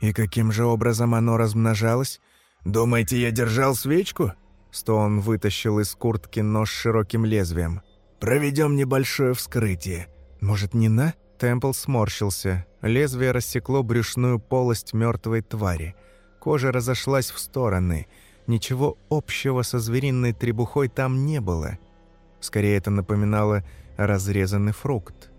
И каким же образом оно размножалось? Думаете, я держал свечку?» Стоун вытащил из куртки нож с широким лезвием. «Проведем небольшое вскрытие. Может, не на?» Темпл сморщился. Лезвие рассекло брюшную полость мертвой твари. Кожа разошлась в стороны. Ничего общего со звериной требухой там не было. Скорее, это напоминало разрезанный фрукт.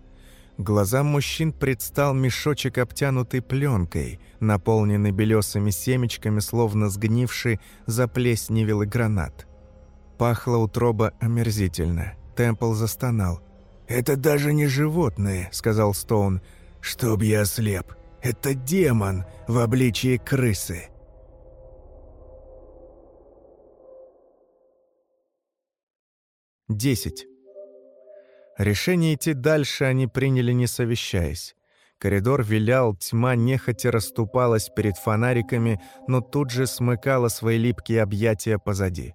Глазам мужчин предстал мешочек, обтянутый пленкой, наполненный белесыми семечками, словно сгнивший заплесневелый гранат. Пахло утроба омерзительно. Темпл застонал. «Это даже не животное», — сказал Стоун. «Чтоб я ослеп. Это демон в обличии крысы». Десять. Решение идти дальше они приняли не совещаясь. Коридор вилял, тьма нехотя расступалась перед фонариками, но тут же смыкала свои липкие объятия позади.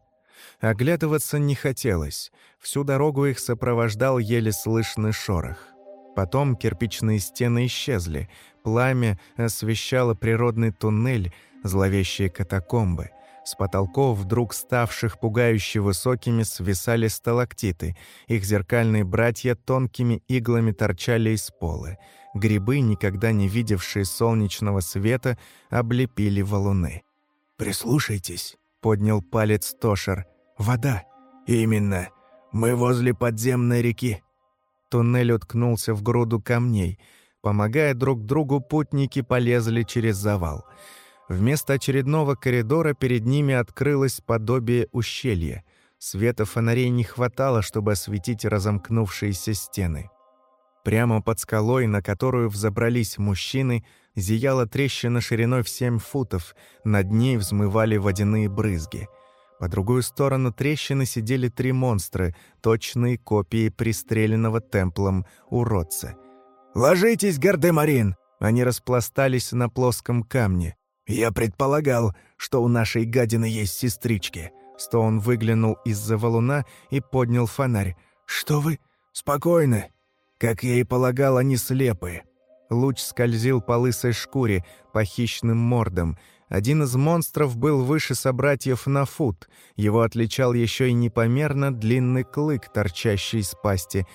Оглядываться не хотелось. Всю дорогу их сопровождал еле слышный шорох. Потом кирпичные стены исчезли. Пламя освещало природный туннель, зловещие катакомбы. С потолков, вдруг ставших пугающе высокими, свисали сталактиты. Их зеркальные братья тонкими иглами торчали из пола. Грибы, никогда не видевшие солнечного света, облепили валуны. «Прислушайтесь», — поднял палец Тошер. «Вода». «Именно. Мы возле подземной реки». Туннель уткнулся в груду камней. Помогая друг другу, путники полезли через завал. Вместо очередного коридора перед ними открылось подобие ущелья. Света фонарей не хватало, чтобы осветить разомкнувшиеся стены. Прямо под скалой, на которую взобрались мужчины, зияла трещина шириной в семь футов, над ней взмывали водяные брызги — по другую сторону трещины сидели три монстра, точные копии пристреленного темплом уродца. «Ложитесь, Гардемарин!» Они распластались на плоском камне. «Я предполагал, что у нашей гадины есть сестрички». Стоун выглянул из-за валуна и поднял фонарь. «Что вы?» «Спокойно. Как я и полагал, они слепы». Луч скользил по лысой шкуре, по хищным мордам. Один из монстров был выше собратьев на фут. Его отличал еще и непомерно длинный клык, торчащий из пасти.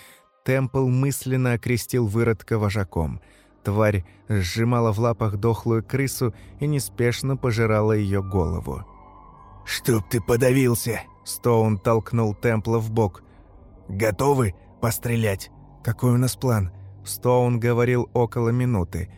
Темпл мысленно окрестил выродка вожаком. Тварь сжимала в лапах дохлую крысу и неспешно пожирала ее голову. «Чтоб ты подавился!» Стоун толкнул Темпла в бок. «Готовы пострелять?» «Какой у нас план?» Стоун говорил около минуты.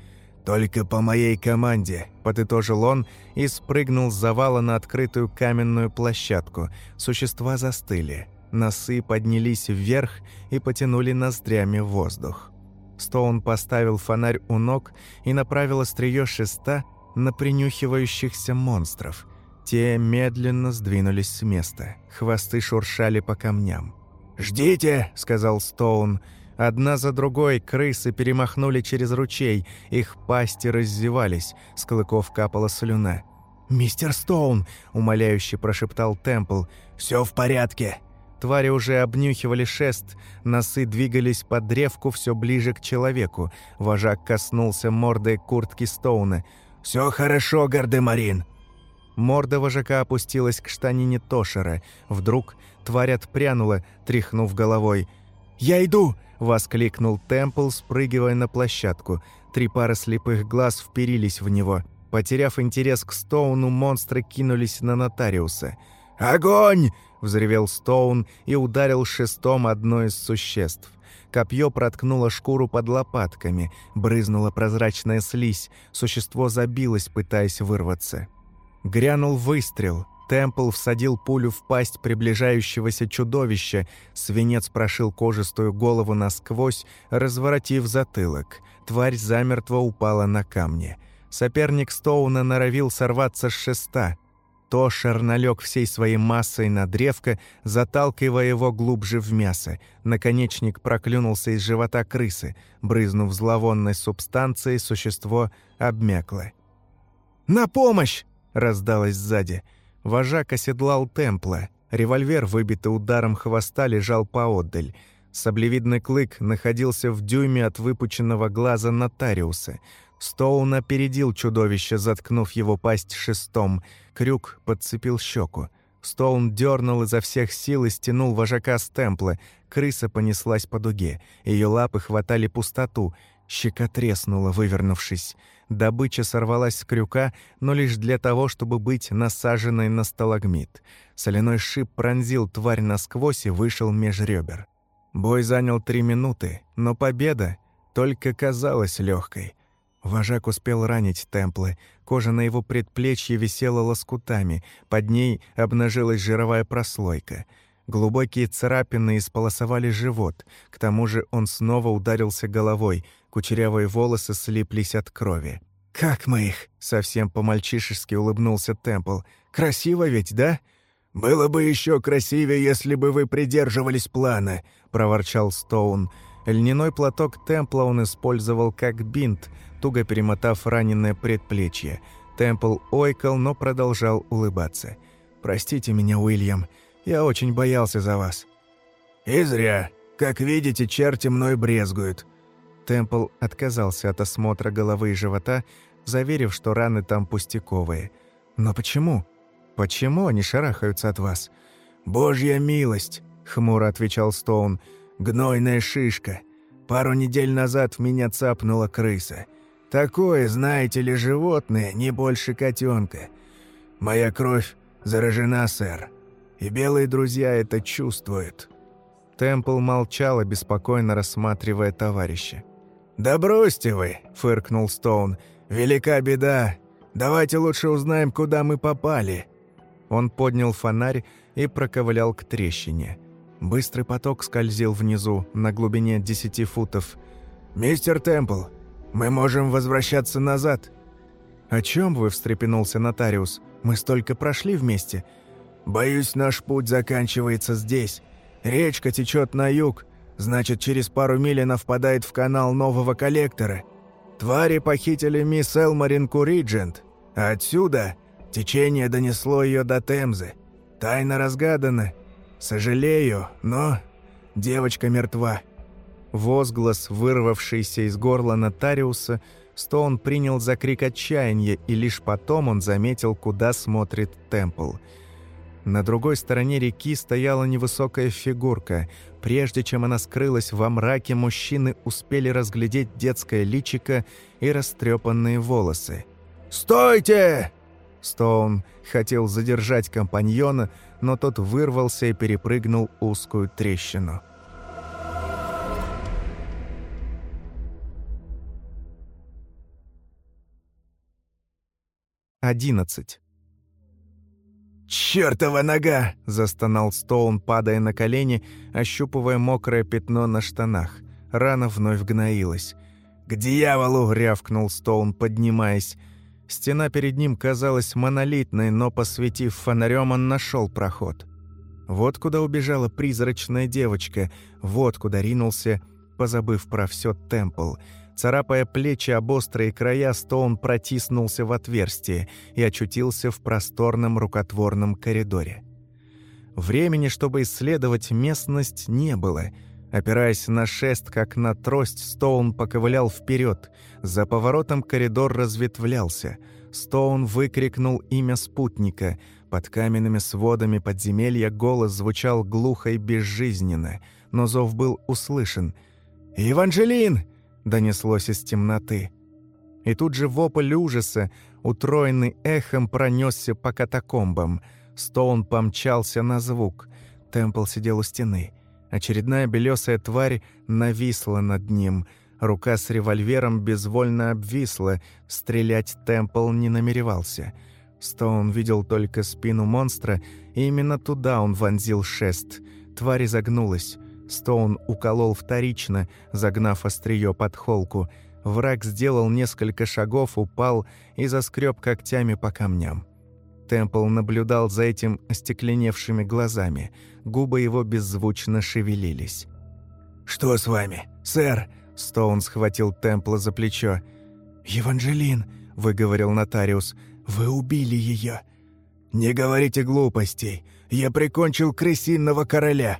«Только по моей команде», — подытожил он и спрыгнул с завала на открытую каменную площадку. Существа застыли. Носы поднялись вверх и потянули ноздрями воздух. Стоун поставил фонарь у ног и направил острие шеста на принюхивающихся монстров. Те медленно сдвинулись с места. Хвосты шуршали по камням. «Ждите!» — сказал Стоун — Одна за другой крысы перемахнули через ручей, их пасти раздевались, с клыков капала слюна. «Мистер Стоун!» — умоляюще прошептал Темпл. «Все в порядке!» Твари уже обнюхивали шест, носы двигались по древку все ближе к человеку. Вожак коснулся мордой куртки Стоуна. «Все хорошо, Гардемарин!» Морда вожака опустилась к штанине Тошера. Вдруг тварь отпрянула, тряхнув головой. «Я иду!» — воскликнул Темпл, спрыгивая на площадку. Три пары слепых глаз вперились в него. Потеряв интерес к Стоуну, монстры кинулись на нотариуса. «Огонь!» — взревел Стоун и ударил шестом одно из существ. Копье проткнуло шкуру под лопатками, брызнула прозрачная слизь, существо забилось, пытаясь вырваться. Грянул выстрел. Темпл всадил пулю в пасть приближающегося чудовища, свинец прошил кожистую голову насквозь, разворотив затылок. Тварь замертво упала на камни. Соперник Стоуна норовил сорваться с шеста. Тошер налег всей своей массой на древко, заталкивая его глубже в мясо. Наконечник проклюнулся из живота крысы. Брызнув зловонной субстанцией, существо обмякло. «На помощь!» — раздалось сзади — Вожак оседлал темпла. Револьвер, выбитый ударом хвоста, лежал поотдаль. Саблевидный клык находился в дюйме от выпученного глаза нотариуса. Стоун опередил чудовище, заткнув его пасть шестом. Крюк подцепил щеку. Стоун дернул изо всех сил и стянул вожака с темпла. Крыса понеслась по дуге. Ее лапы хватали пустоту. Щека треснула, вывернувшись. Добыча сорвалась с крюка, но лишь для того, чтобы быть насаженной на сталагмит. Соляной шип пронзил тварь насквозь и вышел меж ребер. Бой занял три минуты, но победа только казалась легкой. Вожак успел ранить темплы. Кожа на его предплечье висела лоскутами, под ней обнажилась жировая прослойка. Глубокие царапины исполосовали живот, к тому же он снова ударился головой — Кучерявые волосы слиплись от крови. «Как мы их?» — совсем по-мальчишески улыбнулся Темпл. «Красиво ведь, да?» «Было бы еще красивее, если бы вы придерживались плана», — проворчал Стоун. Льняной платок Темпла он использовал как бинт, туго перемотав раненое предплечье. Темпл ойкал, но продолжал улыбаться. «Простите меня, Уильям, я очень боялся за вас». «И зря. Как видите, черти мной брезгуют. Темпл отказался от осмотра головы и живота, заверив, что раны там пустяковые. «Но почему? Почему они шарахаются от вас?» «Божья милость», — хмуро отвечал Стоун. «Гнойная шишка. Пару недель назад в меня цапнула крыса. Такое, знаете ли, животное, не больше котенка. Моя кровь заражена, сэр. И белые друзья это чувствуют». Темпл молчал, беспокойно рассматривая товарища. «Да бросьте вы!» — фыркнул Стоун. «Велика беда! Давайте лучше узнаем, куда мы попали!» Он поднял фонарь и проковылял к трещине. Быстрый поток скользил внизу, на глубине десяти футов. «Мистер Темпл, мы можем возвращаться назад!» «О чем вы?» – встрепенулся нотариус. «Мы столько прошли вместе». «Боюсь, наш путь заканчивается здесь. Речка течет на юг, Значит, через пару миль она впадает в канал нового коллектора. Твари похитили мисс Элмарин Куриджент, а отсюда течение донесло ее до Темзы. Тайна разгадана. Сожалею, но девочка мертва». Возглас, вырвавшийся из горла нотариуса, Стоун принял за крик отчаяния, и лишь потом он заметил, куда смотрит Темпл. На другой стороне реки стояла невысокая фигурка. Прежде чем она скрылась во мраке, мужчины успели разглядеть детское личико и растрепанные волосы. «Стойте!» Стоун хотел задержать компаньона, но тот вырвался и перепрыгнул узкую трещину. Одиннадцать. «Чёртова нога!» – застонал Стоун, падая на колени, ощупывая мокрое пятно на штанах. Рана вновь гноилась. «К дьяволу!» – рявкнул Стоун, поднимаясь. Стена перед ним казалась монолитной, но, посветив фонарем, он нашел проход. Вот куда убежала призрачная девочка, вот куда ринулся, позабыв про все Темпл – Царапая плечи об острые края, Стоун протиснулся в отверстие и очутился в просторном рукотворном коридоре. Времени, чтобы исследовать местность, не было. Опираясь на шест, как на трость, Стоун поковылял вперед. За поворотом коридор разветвлялся. Стоун выкрикнул имя спутника. Под каменными сводами подземелья голос звучал глухо и безжизненно, но зов был услышан. «Еванжелин!» Донеслось из темноты. И тут же вопль ужаса, утроенный эхом, пронесся по катакомбам. Стоун помчался на звук. Темпл сидел у стены. Очередная белесая тварь нависла над ним. Рука с револьвером безвольно обвисла. Стрелять Темпл не намеревался. Стоун видел только спину монстра, и именно туда он вонзил шест. Тварь изогнулась. Стоун уколол вторично, загнав острие под холку. Враг сделал несколько шагов, упал и заскреб когтями по камням. Темпл наблюдал за этим остекленевшими глазами. Губы его беззвучно шевелились. «Что с вами, сэр?» Стоун схватил Темпла за плечо. «Еванжелин», — выговорил нотариус, — «вы убили ее». «Не говорите глупостей. Я прикончил крысиного короля».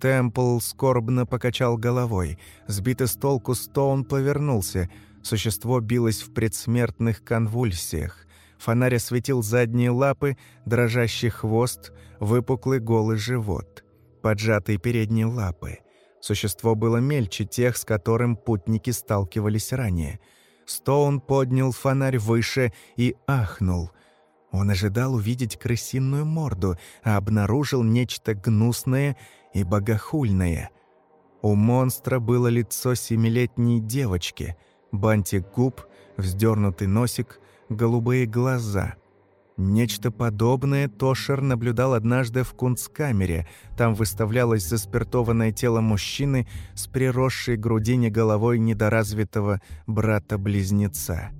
Темпл скорбно покачал головой. Сбитый с толку Стоун повернулся. Существо билось в предсмертных конвульсиях. Фонарь осветил задние лапы, дрожащий хвост, выпуклый голый живот, поджатые передние лапы. Существо было мельче тех, с которым путники сталкивались ранее. Стоун поднял фонарь выше и ахнул. Он ожидал увидеть крысиную морду, а обнаружил нечто гнусное и богохульное. У монстра было лицо семилетней девочки, бантик губ, вздернутый носик, голубые глаза. Нечто подобное Тошер наблюдал однажды в кунсткамере. Там выставлялось заспиртованное тело мужчины с приросшей грудине головой недоразвитого брата-близнеца.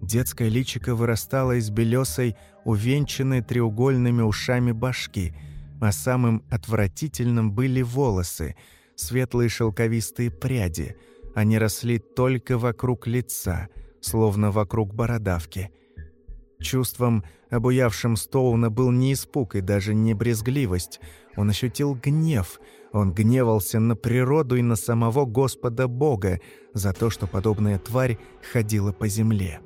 Детское личико вырастало из белесой, увенчанной треугольными ушами башки, а самым отвратительным были волосы, светлые шелковистые пряди. Они росли только вокруг лица, словно вокруг бородавки. Чувством, обуявшим Стоуна, был не испуг и даже не брезгливость. Он ощутил гнев. Он гневался на природу и на самого Господа Бога за то, что подобная тварь ходила по земле.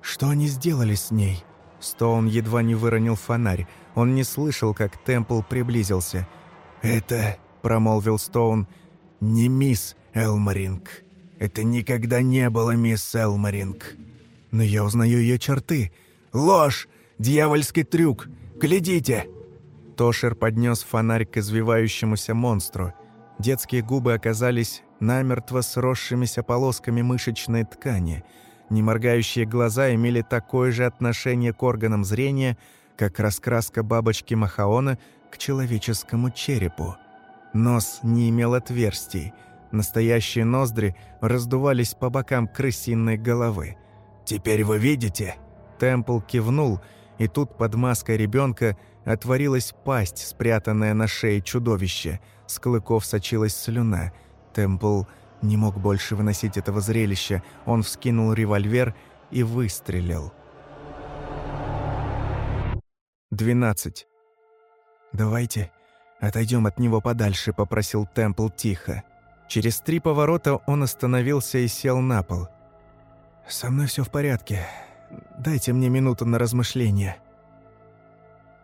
Что они сделали с ней? Стоун едва не выронил фонарь. Он не слышал, как Темпл приблизился. «Это», — промолвил Стоун, — «не мисс Элмаринг. Это никогда не было мисс Элмаринг. Но я узнаю ее черты. Ложь! Дьявольский трюк! Глядите!» Тошер поднес фонарь к извивающемуся монстру. Детские губы оказались намертво сросшимися полосками мышечной ткани — Неморгающие глаза имели такое же отношение к органам зрения, как раскраска бабочки Махаона к человеческому черепу. Нос не имел отверстий. Настоящие ноздри раздувались по бокам крысиной головы. «Теперь вы видите?» Темпл кивнул, и тут под маской ребенка отворилась пасть, спрятанная на шее чудовища. С клыков сочилась слюна. Темпл не мог больше выносить этого зрелища. Он вскинул револьвер и выстрелил. 12. «Давайте отойдем от него подальше», — попросил Темпл тихо. Через три поворота он остановился и сел на пол. «Со мной все в порядке. Дайте мне минуту на размышление».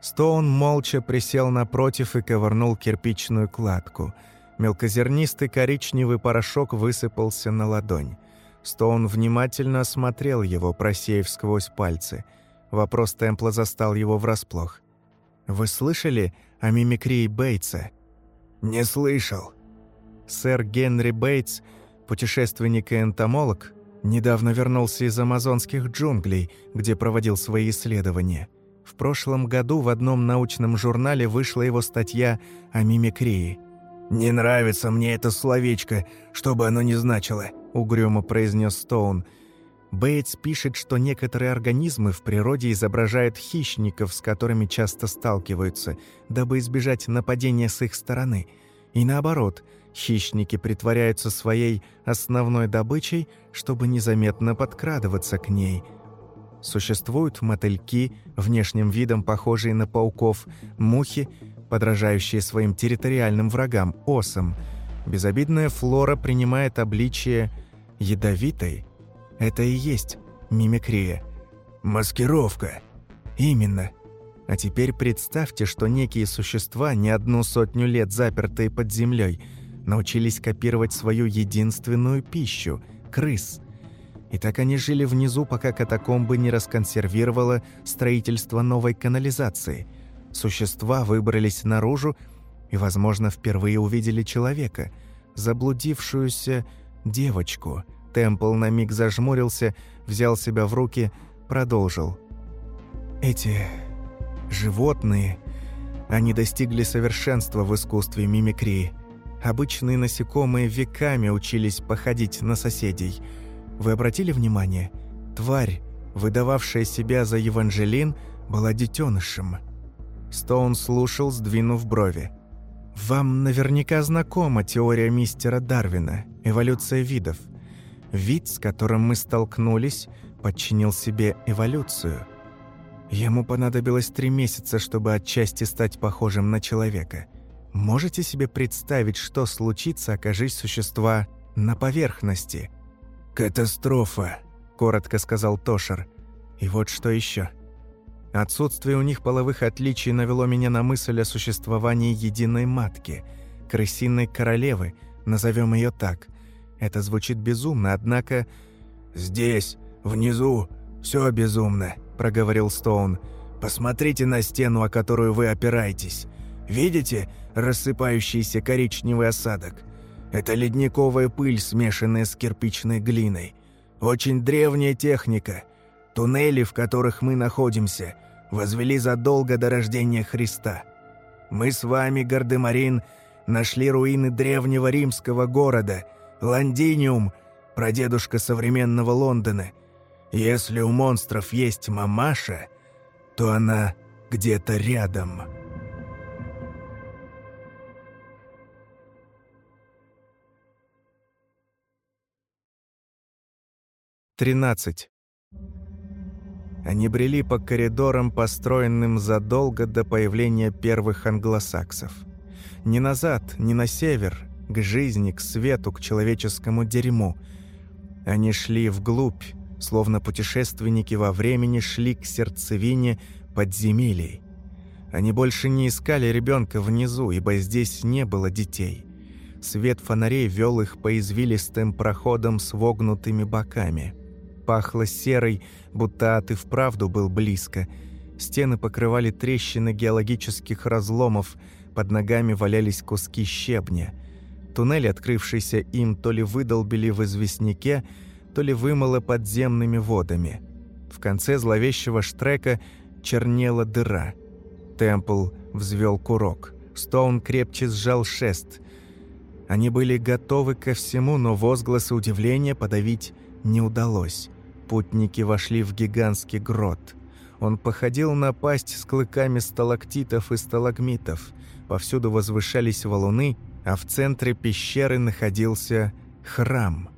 Стоун молча присел напротив и ковырнул кирпичную кладку — Мелкозернистый коричневый порошок высыпался на ладонь. Стоун внимательно осмотрел его, просеяв сквозь пальцы. Вопрос Темпла застал его врасплох. «Вы слышали о мимикрии Бейтса?» «Не слышал». Сэр Генри Бейтс, путешественник и энтомолог, недавно вернулся из амазонских джунглей, где проводил свои исследования. В прошлом году в одном научном журнале вышла его статья о мимикрии – «Не нравится мне это словечко, что бы оно ни значило», — угрюмо произнес Стоун. Бейтс пишет, что некоторые организмы в природе изображают хищников, с которыми часто сталкиваются, дабы избежать нападения с их стороны. И наоборот, хищники притворяются своей основной добычей, чтобы незаметно подкрадываться к ней. Существуют мотыльки, внешним видом похожие на пауков, мухи — подражающие своим территориальным врагам, осам. Безобидная флора принимает обличие ядовитой. Это и есть мимикрия. Маскировка. Именно. А теперь представьте, что некие существа, не одну сотню лет запертые под землей, научились копировать свою единственную пищу – крыс. И так они жили внизу, пока катакомбы не расконсервировало строительство новой канализации – Существа выбрались наружу и, возможно, впервые увидели человека, заблудившуюся девочку. Темпл на миг зажмурился, взял себя в руки, продолжил. Эти животные, они достигли совершенства в искусстве мимикрии. Обычные насекомые веками учились походить на соседей. Вы обратили внимание? Тварь, выдававшая себя за Евангелин, была детенышем. Стоун слушал, сдвинув брови. «Вам наверняка знакома теория мистера Дарвина, эволюция видов. Вид, с которым мы столкнулись, подчинил себе эволюцию. Ему понадобилось три месяца, чтобы отчасти стать похожим на человека. Можете себе представить, что случится, окажись существа на поверхности?» «Катастрофа», — коротко сказал Тошер. «И вот что еще. Отсутствие у них половых отличий навело меня на мысль о существовании единой матки, крысиной королевы, назовем ее так. Это звучит безумно, однако... «Здесь, внизу, все безумно», — проговорил Стоун. «Посмотрите на стену, о которую вы опираетесь. Видите рассыпающийся коричневый осадок? Это ледниковая пыль, смешанная с кирпичной глиной. Очень древняя техника. Туннели, в которых мы находимся, возвели задолго до рождения Христа. Мы с вами, Гардемарин, нашли руины древнего римского города, Лондиниум, прадедушка современного Лондона. Если у монстров есть мамаша, то она где-то рядом». Тринадцать. Они брели по коридорам, построенным задолго до появления первых англосаксов. Ни назад, ни на север, к жизни, к свету, к человеческому дерьму. Они шли вглубь, словно путешественники во времени шли к сердцевине подземелий. Они больше не искали ребенка внизу, ибо здесь не было детей. Свет фонарей вел их по извилистым проходам с вогнутыми боками – Пахло серой, будто ад и вправду был близко. Стены покрывали трещины геологических разломов, под ногами валялись куски щебня. Туннель, открывшийся им, то ли выдолбили в известняке, то ли вымыло подземными водами. В конце зловещего штрека чернела дыра. Темпл взвел курок. Стоун крепче сжал шест. Они были готовы ко всему, но возгласы удивления подавить не удалось. Путники вошли в гигантский грот. Он походил на пасть с клыками сталактитов и сталагмитов. Повсюду возвышались валуны, а в центре пещеры находился храм.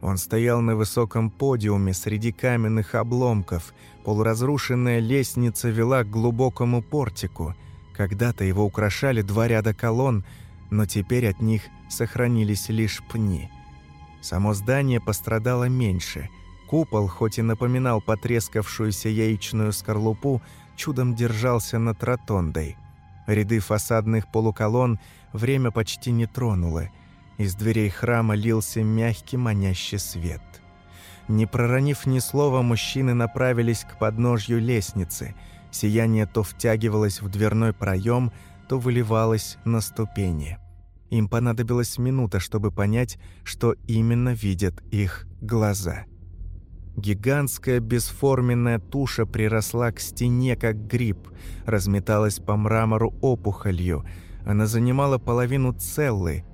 Он стоял на высоком подиуме среди каменных обломков. Полуразрушенная лестница вела к глубокому портику. Когда-то его украшали два ряда колонн, но теперь от них сохранились лишь пни. Само здание пострадало меньше – Купол, хоть и напоминал потрескавшуюся яичную скорлупу, чудом держался над ротондой. Ряды фасадных полуколонн время почти не тронуло. Из дверей храма лился мягкий манящий свет. Не проронив ни слова, мужчины направились к подножью лестницы. Сияние то втягивалось в дверной проем, то выливалось на ступени. Им понадобилась минута, чтобы понять, что именно видят их глаза – Гигантская бесформенная туша приросла к стене, как гриб, разметалась по мрамору опухолью. Она занимала половину целлы,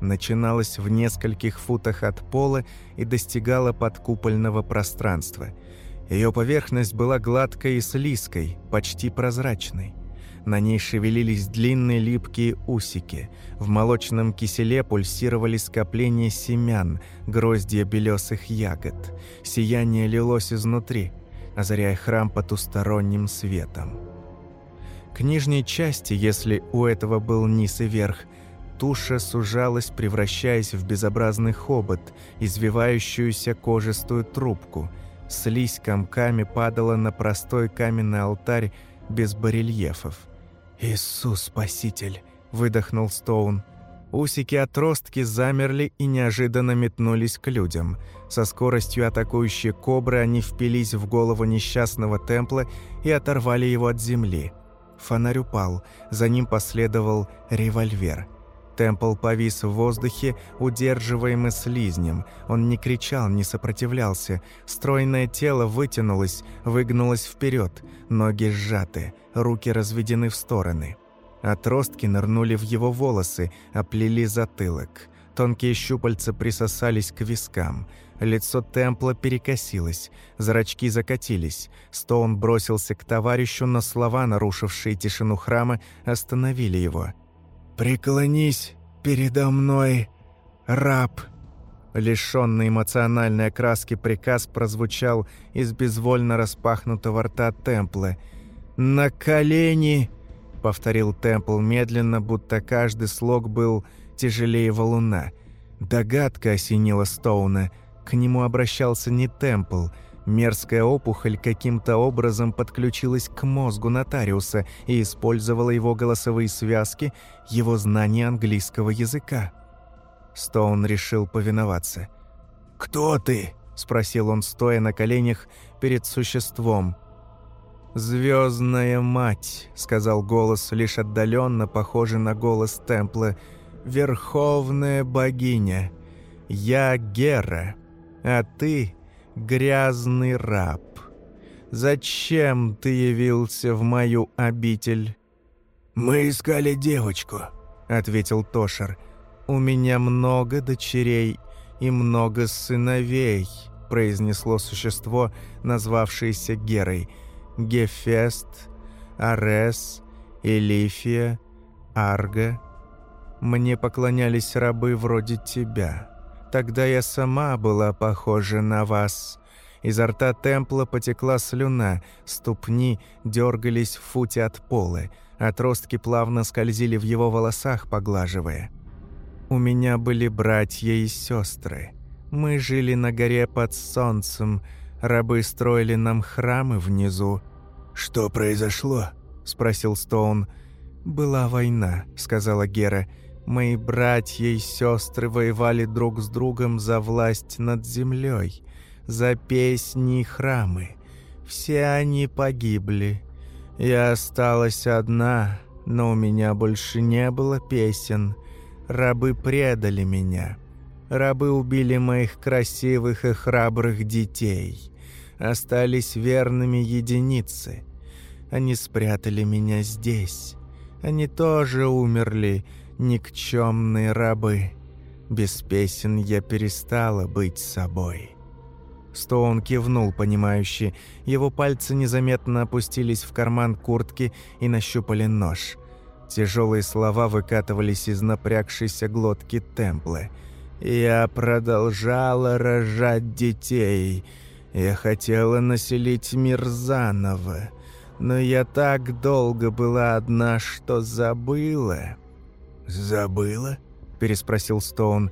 начиналась в нескольких футах от пола и достигала подкупольного пространства. Ее поверхность была гладкой и слизкой, почти прозрачной. На ней шевелились длинные липкие усики. В молочном киселе пульсировали скопления семян, гроздья белесых ягод. Сияние лилось изнутри, озаряя храм потусторонним светом. К нижней части, если у этого был низ и верх, туша сужалась, превращаясь в безобразный хобот, извивающуюся кожистую трубку. Слизь комками падала на простой каменный алтарь без барельефов. «Иисус Спаситель!» – выдохнул Стоун. Усики-отростки замерли и неожиданно метнулись к людям. Со скоростью атакующей кобры они впились в голову несчастного темпла и оторвали его от земли. Фонарь упал, за ним последовал револьвер. Темпл повис в воздухе, удерживаемый слизнем. Он не кричал, не сопротивлялся. Стройное тело вытянулось, выгнулось вперед, ноги сжаты, руки разведены в стороны. Отростки нырнули в его волосы, оплели затылок. Тонкие щупальца присосались к вискам. Лицо Темпла перекосилось, зрачки закатились. Стоун бросился к товарищу, но слова, нарушившие тишину храма, остановили его. «Преклонись передо мной, раб!» Лишенный эмоциональной окраски приказ прозвучал из безвольно распахнутого рта Темпла. «На колени!» — повторил Темпл медленно, будто каждый слог был тяжелее валуна. Догадка осенила Стоуна. К нему обращался не Темпл — Мерзкая опухоль каким-то образом подключилась к мозгу нотариуса и использовала его голосовые связки, его знание английского языка. Стоун решил повиноваться. «Кто ты?» – спросил он, стоя на коленях перед существом. «Звездная мать», – сказал голос, лишь отдаленно похожий на голос Темпла. «Верховная богиня. Я Гера, а ты грязный раб, зачем ты явился в мою обитель?» «Мы искали девочку», — ответил Тошер. «У меня много дочерей и много сыновей», — произнесло существо, назвавшееся Герой. «Гефест, Арес, Элифия, Арга. Мне поклонялись рабы вроде тебя». Тогда я сама была похожа на вас. Изо рта темпла потекла слюна, ступни дергались в футе от пола, отростки плавно скользили в его волосах, поглаживая. У меня были братья и сестры. Мы жили на горе под солнцем, рабы строили нам храмы внизу. «Что произошло?» – спросил Стоун. «Была война», – сказала Гера. Мои братья и сестры воевали друг с другом за власть над землей, за песни и храмы. Все они погибли. Я осталась одна, но у меня больше не было песен. Рабы предали меня. Рабы убили моих красивых и храбрых детей. Остались верными единицы. Они спрятали меня здесь. Они тоже умерли, никчемные рабы. Без песен я перестала быть собой». Стоун кивнул, понимающий. Его пальцы незаметно опустились в карман куртки и нащупали нож. Тяжелые слова выкатывались из напрягшейся глотки Темпла. «Я продолжала рожать детей. Я хотела населить мир заново. Но я так долго была одна, что забыла. «Забыла?» – переспросил Стоун.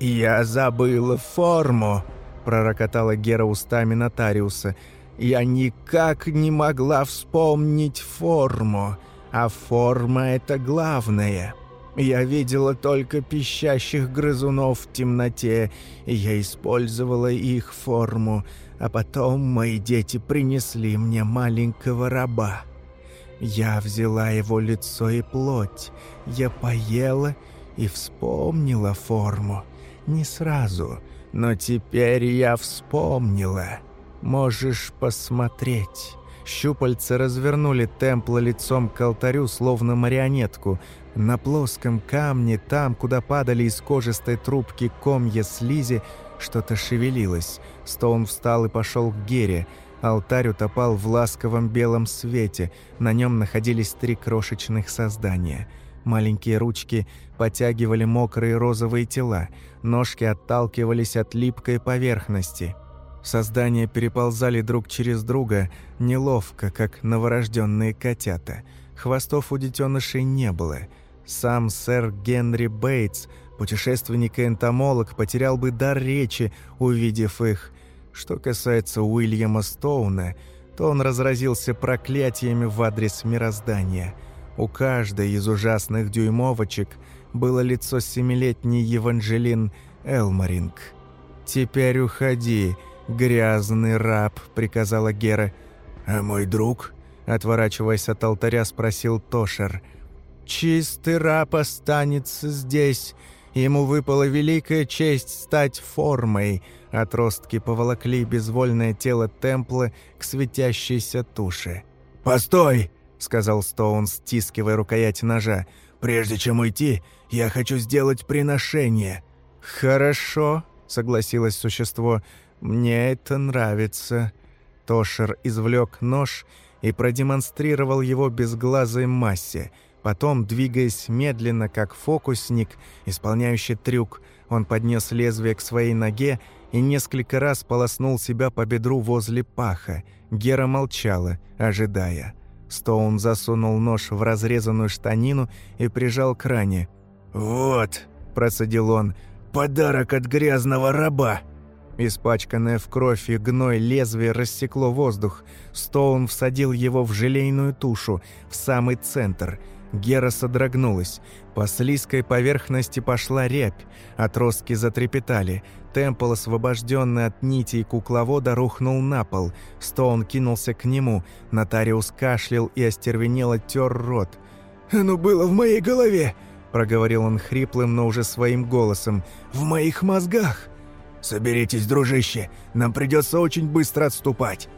«Я забыла форму», – пророкотала Гера устами нотариуса. «Я никак не могла вспомнить форму, а форма – это главное». Я видела только пищащих грызунов в темноте, и я использовала их форму, а потом мои дети принесли мне маленького раба. Я взяла его лицо и плоть. Я поела и вспомнила форму. Не сразу, но теперь я вспомнила. Можешь посмотреть». Щупальца развернули темпла лицом к алтарю, словно марионетку. На плоском камне, там, куда падали из кожистой трубки комья слизи, что-то шевелилось. Стоун встал и пошел к Гере – Алтарь утопал в ласковом белом свете, на нем находились три крошечных создания. Маленькие ручки потягивали мокрые розовые тела, ножки отталкивались от липкой поверхности. Создания переползали друг через друга, неловко, как новорожденные котята. Хвостов у детенышей не было. Сам сэр Генри Бейтс, путешественник и энтомолог, потерял бы дар речи, увидев их – что касается Уильяма Стоуна, то он разразился проклятиями в адрес мироздания. У каждой из ужасных дюймовочек было лицо семилетней Еванжелин Элмаринг. «Теперь уходи, грязный раб», — приказала Гера. «А мой друг?» — отворачиваясь от алтаря, спросил Тошер. Чистый раб останется здесь. Ему выпала великая честь стать формой». Отростки поволокли безвольное тело Темпла к светящейся туше. «Постой!» — сказал Стоун, стискивая рукоять ножа. «Прежде чем уйти, я хочу сделать приношение». «Хорошо», — согласилось существо. «Мне это нравится». Тошер извлек нож и продемонстрировал его безглазой массе. Потом, двигаясь медленно, как фокусник, исполняющий трюк, он поднес лезвие к своей ноге и несколько раз полоснул себя по бедру возле паха. Гера молчала, ожидая. Стоун засунул нож в разрезанную штанину и прижал к ране. «Вот», – процедил он, – «подарок от грязного раба». Испачканное в кровь и гной лезвие рассекло воздух. Стоун всадил его в желейную тушу, в самый центр. Гера содрогнулась. По слизкой поверхности пошла рябь. Отростки затрепетали. Темпл, освобожденный от нитей кукловода, рухнул на пол. Стоун кинулся к нему. Нотариус кашлял и остервенело тер рот. «Оно было в моей голове!» – проговорил он хриплым, но уже своим голосом. «В моих мозгах!» «Соберитесь, дружище, нам придется очень быстро отступать!»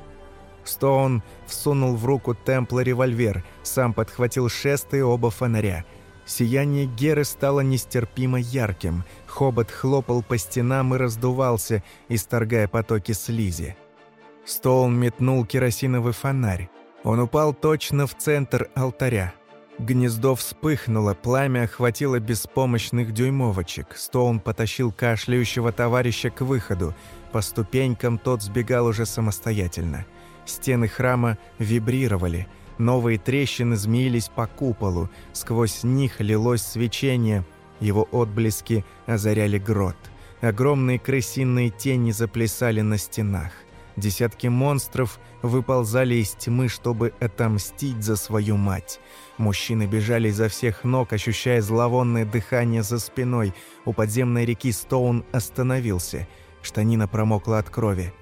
Стоун всунул в руку Темпла револьвер, сам подхватил шест и оба фонаря. Сияние Геры стало нестерпимо ярким, хобот хлопал по стенам и раздувался, исторгая потоки слизи. Стоун метнул керосиновый фонарь. Он упал точно в центр алтаря. Гнездо вспыхнуло, пламя охватило беспомощных дюймовочек. Стоун потащил кашляющего товарища к выходу. По ступенькам тот сбегал уже самостоятельно. Стены храма вибрировали. Новые трещины змеились по куполу. Сквозь них лилось свечение. Его отблески озаряли грот. Огромные крысиные тени заплясали на стенах. Десятки монстров выползали из тьмы, чтобы отомстить за свою мать. Мужчины бежали изо всех ног, ощущая зловонное дыхание за спиной. У подземной реки Стоун остановился. Штанина промокла от крови.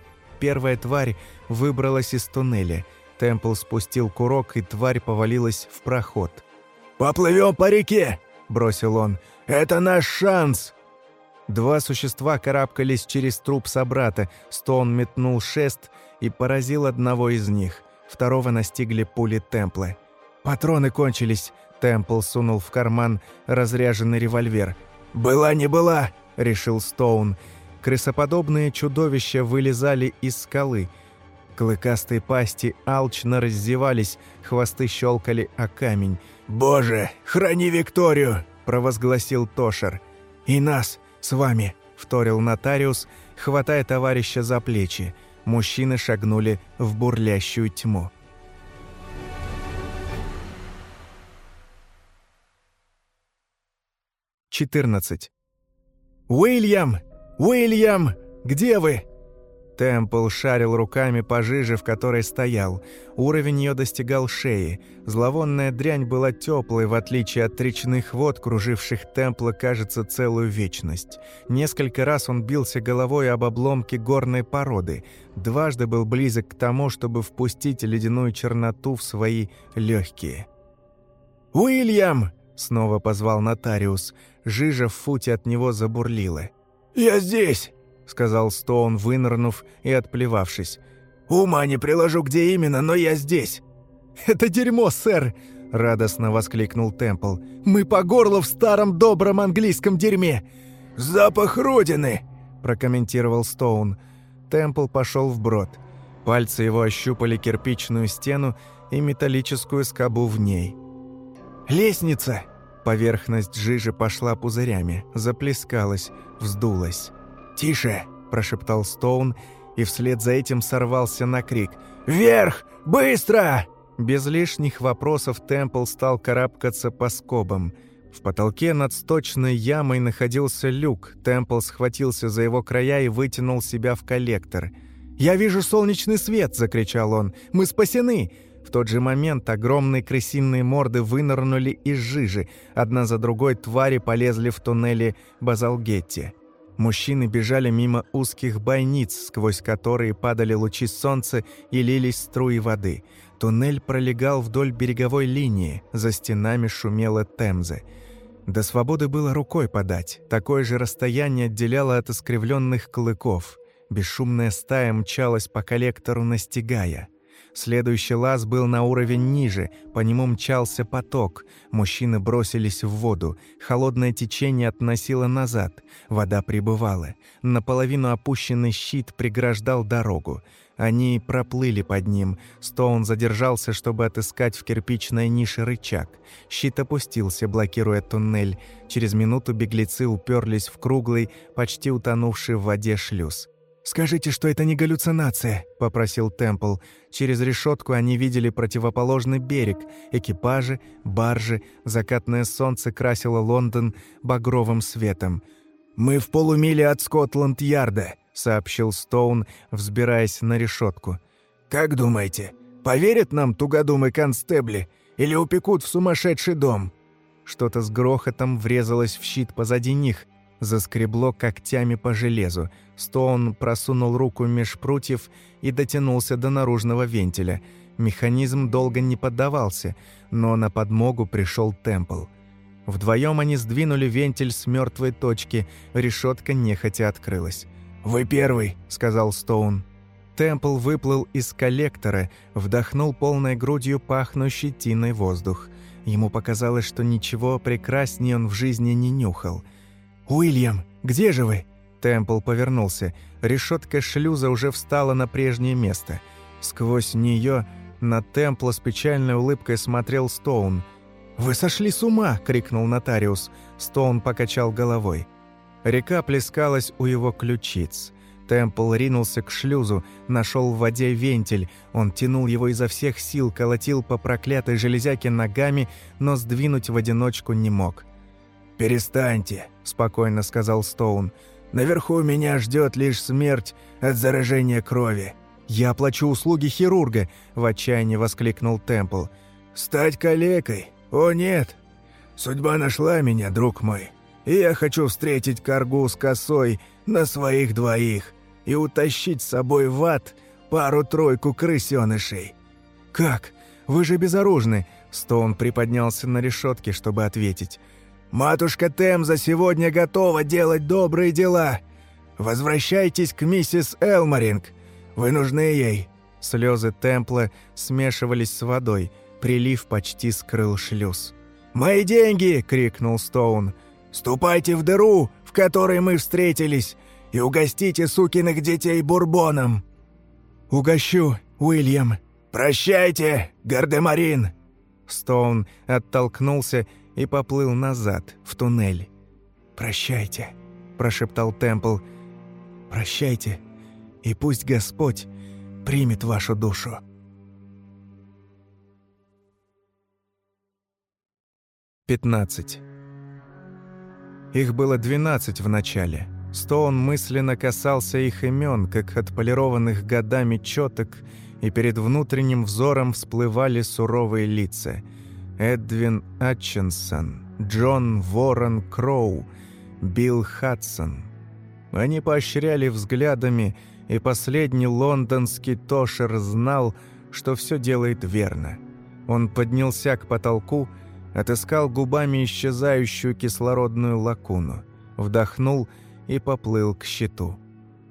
Первая тварь выбралась из туннеля. Темпл спустил курок, и тварь повалилась в проход. «Поплывем по реке!» – бросил он. «Это наш шанс!» Два существа карабкались через труп собрата. Стоун метнул шест и поразил одного из них. Второго настигли пули Темпла. Патроны кончились. Темпл сунул в карман разряженный револьвер. «Была не была!» – решил Стоун. Крысоподобные чудовища вылезали из скалы. Клыкастые пасти алчно раздевались, хвосты щелкали о камень. «Боже, храни Викторию!» – провозгласил Тошер. «И нас!» с вами», — вторил нотариус, хватая товарища за плечи. Мужчины шагнули в бурлящую тьму. Четырнадцать. «Уильям! Уильям! Где вы?» Темпл шарил руками по жиже, в которой стоял. Уровень ее достигал шеи. Зловонная дрянь была теплой, в отличие от речных вод, круживших Темпла, кажется, целую вечность. Несколько раз он бился головой об обломки горной породы. Дважды был близок к тому, чтобы впустить ледяную черноту в свои легкие. «Уильям!» — снова позвал нотариус. Жижа в футе от него забурлила. «Я здесь!» — сказал Стоун, вынырнув и отплевавшись. «Ума не приложу, где именно, но я здесь». «Это дерьмо, сэр!» — радостно воскликнул Темпл. «Мы по горло в старом добром английском дерьме!» «Запах родины!» — прокомментировал Стоун. Темпл пошел вброд. Пальцы его ощупали кирпичную стену и металлическую скобу в ней. «Лестница!» Поверхность жижи пошла пузырями, заплескалась, вздулась. «Тише!» – прошептал Стоун, и вслед за этим сорвался на крик. «Вверх! Быстро!» Без лишних вопросов Темпл стал карабкаться по скобам. В потолке над сточной ямой находился люк. Темпл схватился за его края и вытянул себя в коллектор. «Я вижу солнечный свет!» – закричал он. «Мы спасены!» В тот же момент огромные крысиные морды вынырнули из жижи. Одна за другой твари полезли в туннели Базалгетти. Мужчины бежали мимо узких бойниц, сквозь которые падали лучи солнца и лились струи воды. Туннель пролегал вдоль береговой линии, за стенами шумела Темзы. До свободы было рукой подать, такое же расстояние отделяло от искривленных клыков. Бесшумная стая мчалась по коллектору, настигая. Следующий лаз был на уровень ниже, по нему мчался поток. Мужчины бросились в воду. Холодное течение относило назад. Вода прибывала. Наполовину опущенный щит преграждал дорогу. Они проплыли под ним. Стоун задержался, чтобы отыскать в кирпичной нише рычаг. Щит опустился, блокируя туннель. Через минуту беглецы уперлись в круглый, почти утонувший в воде шлюз. «Скажите, что это не галлюцинация», — попросил Темпл. Через решетку они видели противоположный берег, экипажи, баржи, закатное солнце красило Лондон багровым светом. «Мы в полумиле от Скотланд-Ярда», — сообщил Стоун, взбираясь на решетку. «Как думаете, поверят нам тугодумы констебли или упекут в сумасшедший дом?» Что-то с грохотом врезалось в щит позади них, заскребло когтями по железу. Стоун просунул руку меж прутьев и дотянулся до наружного вентиля. Механизм долго не поддавался, но на подмогу пришел Темпл. Вдвоем они сдвинули вентиль с мертвой точки, решетка нехотя открылась. «Вы первый», — сказал Стоун. Темпл выплыл из коллектора, вдохнул полной грудью пахнущий тиной воздух. Ему показалось, что ничего прекраснее он в жизни не нюхал. «Уильям, где же вы?» Темпл повернулся. Решетка шлюза уже встала на прежнее место. Сквозь нее на Темпла с печальной улыбкой смотрел Стоун. «Вы сошли с ума!» — крикнул нотариус. Стоун покачал головой. Река плескалась у его ключиц. Темпл ринулся к шлюзу, нашел в воде вентиль. Он тянул его изо всех сил, колотил по проклятой железяке ногами, но сдвинуть в одиночку не мог. «Перестаньте», — спокойно сказал Стоун. Наверху меня ждет лишь смерть от заражения крови. Я оплачу услуги хирурга, в отчаянии воскликнул Темпл. Стать калекой? О нет. Судьба нашла меня, друг мой. И я хочу встретить коргу с косой на своих двоих и утащить с собой в ад пару-тройку крысенышей. Как? Вы же безоружны. Стоун приподнялся на решетке, чтобы ответить. Матушка Темза сегодня готова делать добрые дела. Возвращайтесь к миссис Элморинг. Вы нужны ей». Слезы Темпла смешивались с водой. Прилив почти скрыл шлюз. «Мои деньги!» — крикнул Стоун. «Ступайте в дыру, в которой мы встретились, и угостите сукиных детей бурбоном!» «Угощу, Уильям!» «Прощайте, Гардемарин!» Стоун оттолкнулся и поплыл назад, в туннель. «Прощайте», – прошептал Темпл. «Прощайте, и пусть Господь примет вашу душу». Пятнадцать. Их было двенадцать в начале. Стоун мысленно касался их имен, как отполированных годами четок, и перед внутренним взором всплывали суровые лица – Эдвин Атчинсон, Джон Ворон Кроу, Билл Хадсон. Они поощряли взглядами, и последний лондонский Тошер знал, что все делает верно. Он поднялся к потолку, отыскал губами исчезающую кислородную лакуну, вдохнул и поплыл к щиту.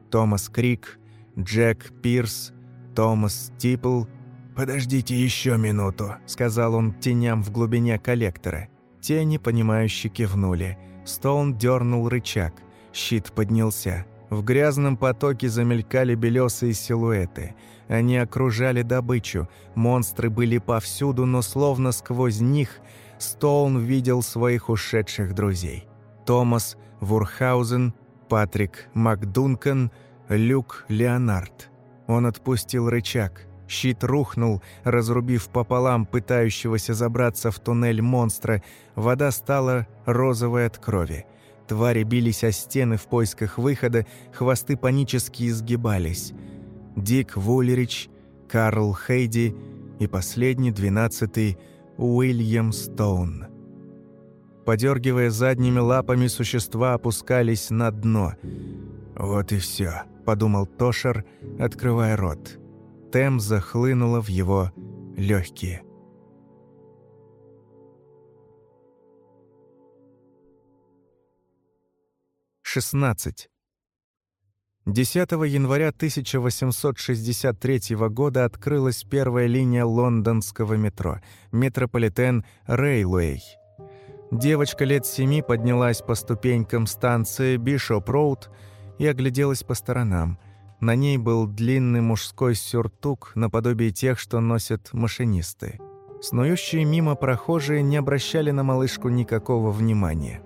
Томас Крик, Джек Пирс, Томас Типл — «Подождите еще минуту», — сказал он теням в глубине коллектора. Тени, понимающе кивнули. Стоун дернул рычаг. Щит поднялся. В грязном потоке замелькали белесые силуэты. Они окружали добычу. Монстры были повсюду, но словно сквозь них Стоун видел своих ушедших друзей. Томас Вурхаузен, Патрик Макдункан, Люк Леонард. Он отпустил рычаг. Щит рухнул, разрубив пополам пытающегося забраться в туннель монстра. Вода стала розовой от крови. Твари бились о стены в поисках выхода, хвосты панически изгибались. Дик Вулерич, Карл Хейди и последний, двенадцатый, Уильям Стоун. Подергивая задними лапами, существа опускались на дно. «Вот и все», — подумал Тошер, открывая рот. Темза хлынула в его легкие. Шестнадцать. 10 января 1863 года открылась первая линия лондонского метро – Метрополитен Рейлуэй. Девочка лет семи поднялась по ступенькам станции Бишоп-Роуд и огляделась по сторонам. На ней был длинный мужской сюртук наподобие тех, что носят машинисты. Снующие мимо прохожие не обращали на малышку никакого внимания.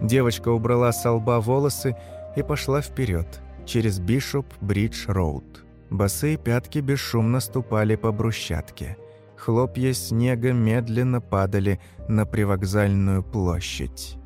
Девочка убрала с лба волосы и пошла вперед через Бишоп-Бридж-Роуд. Босые пятки бесшумно ступали по брусчатке. Хлопья снега медленно падали на привокзальную площадь.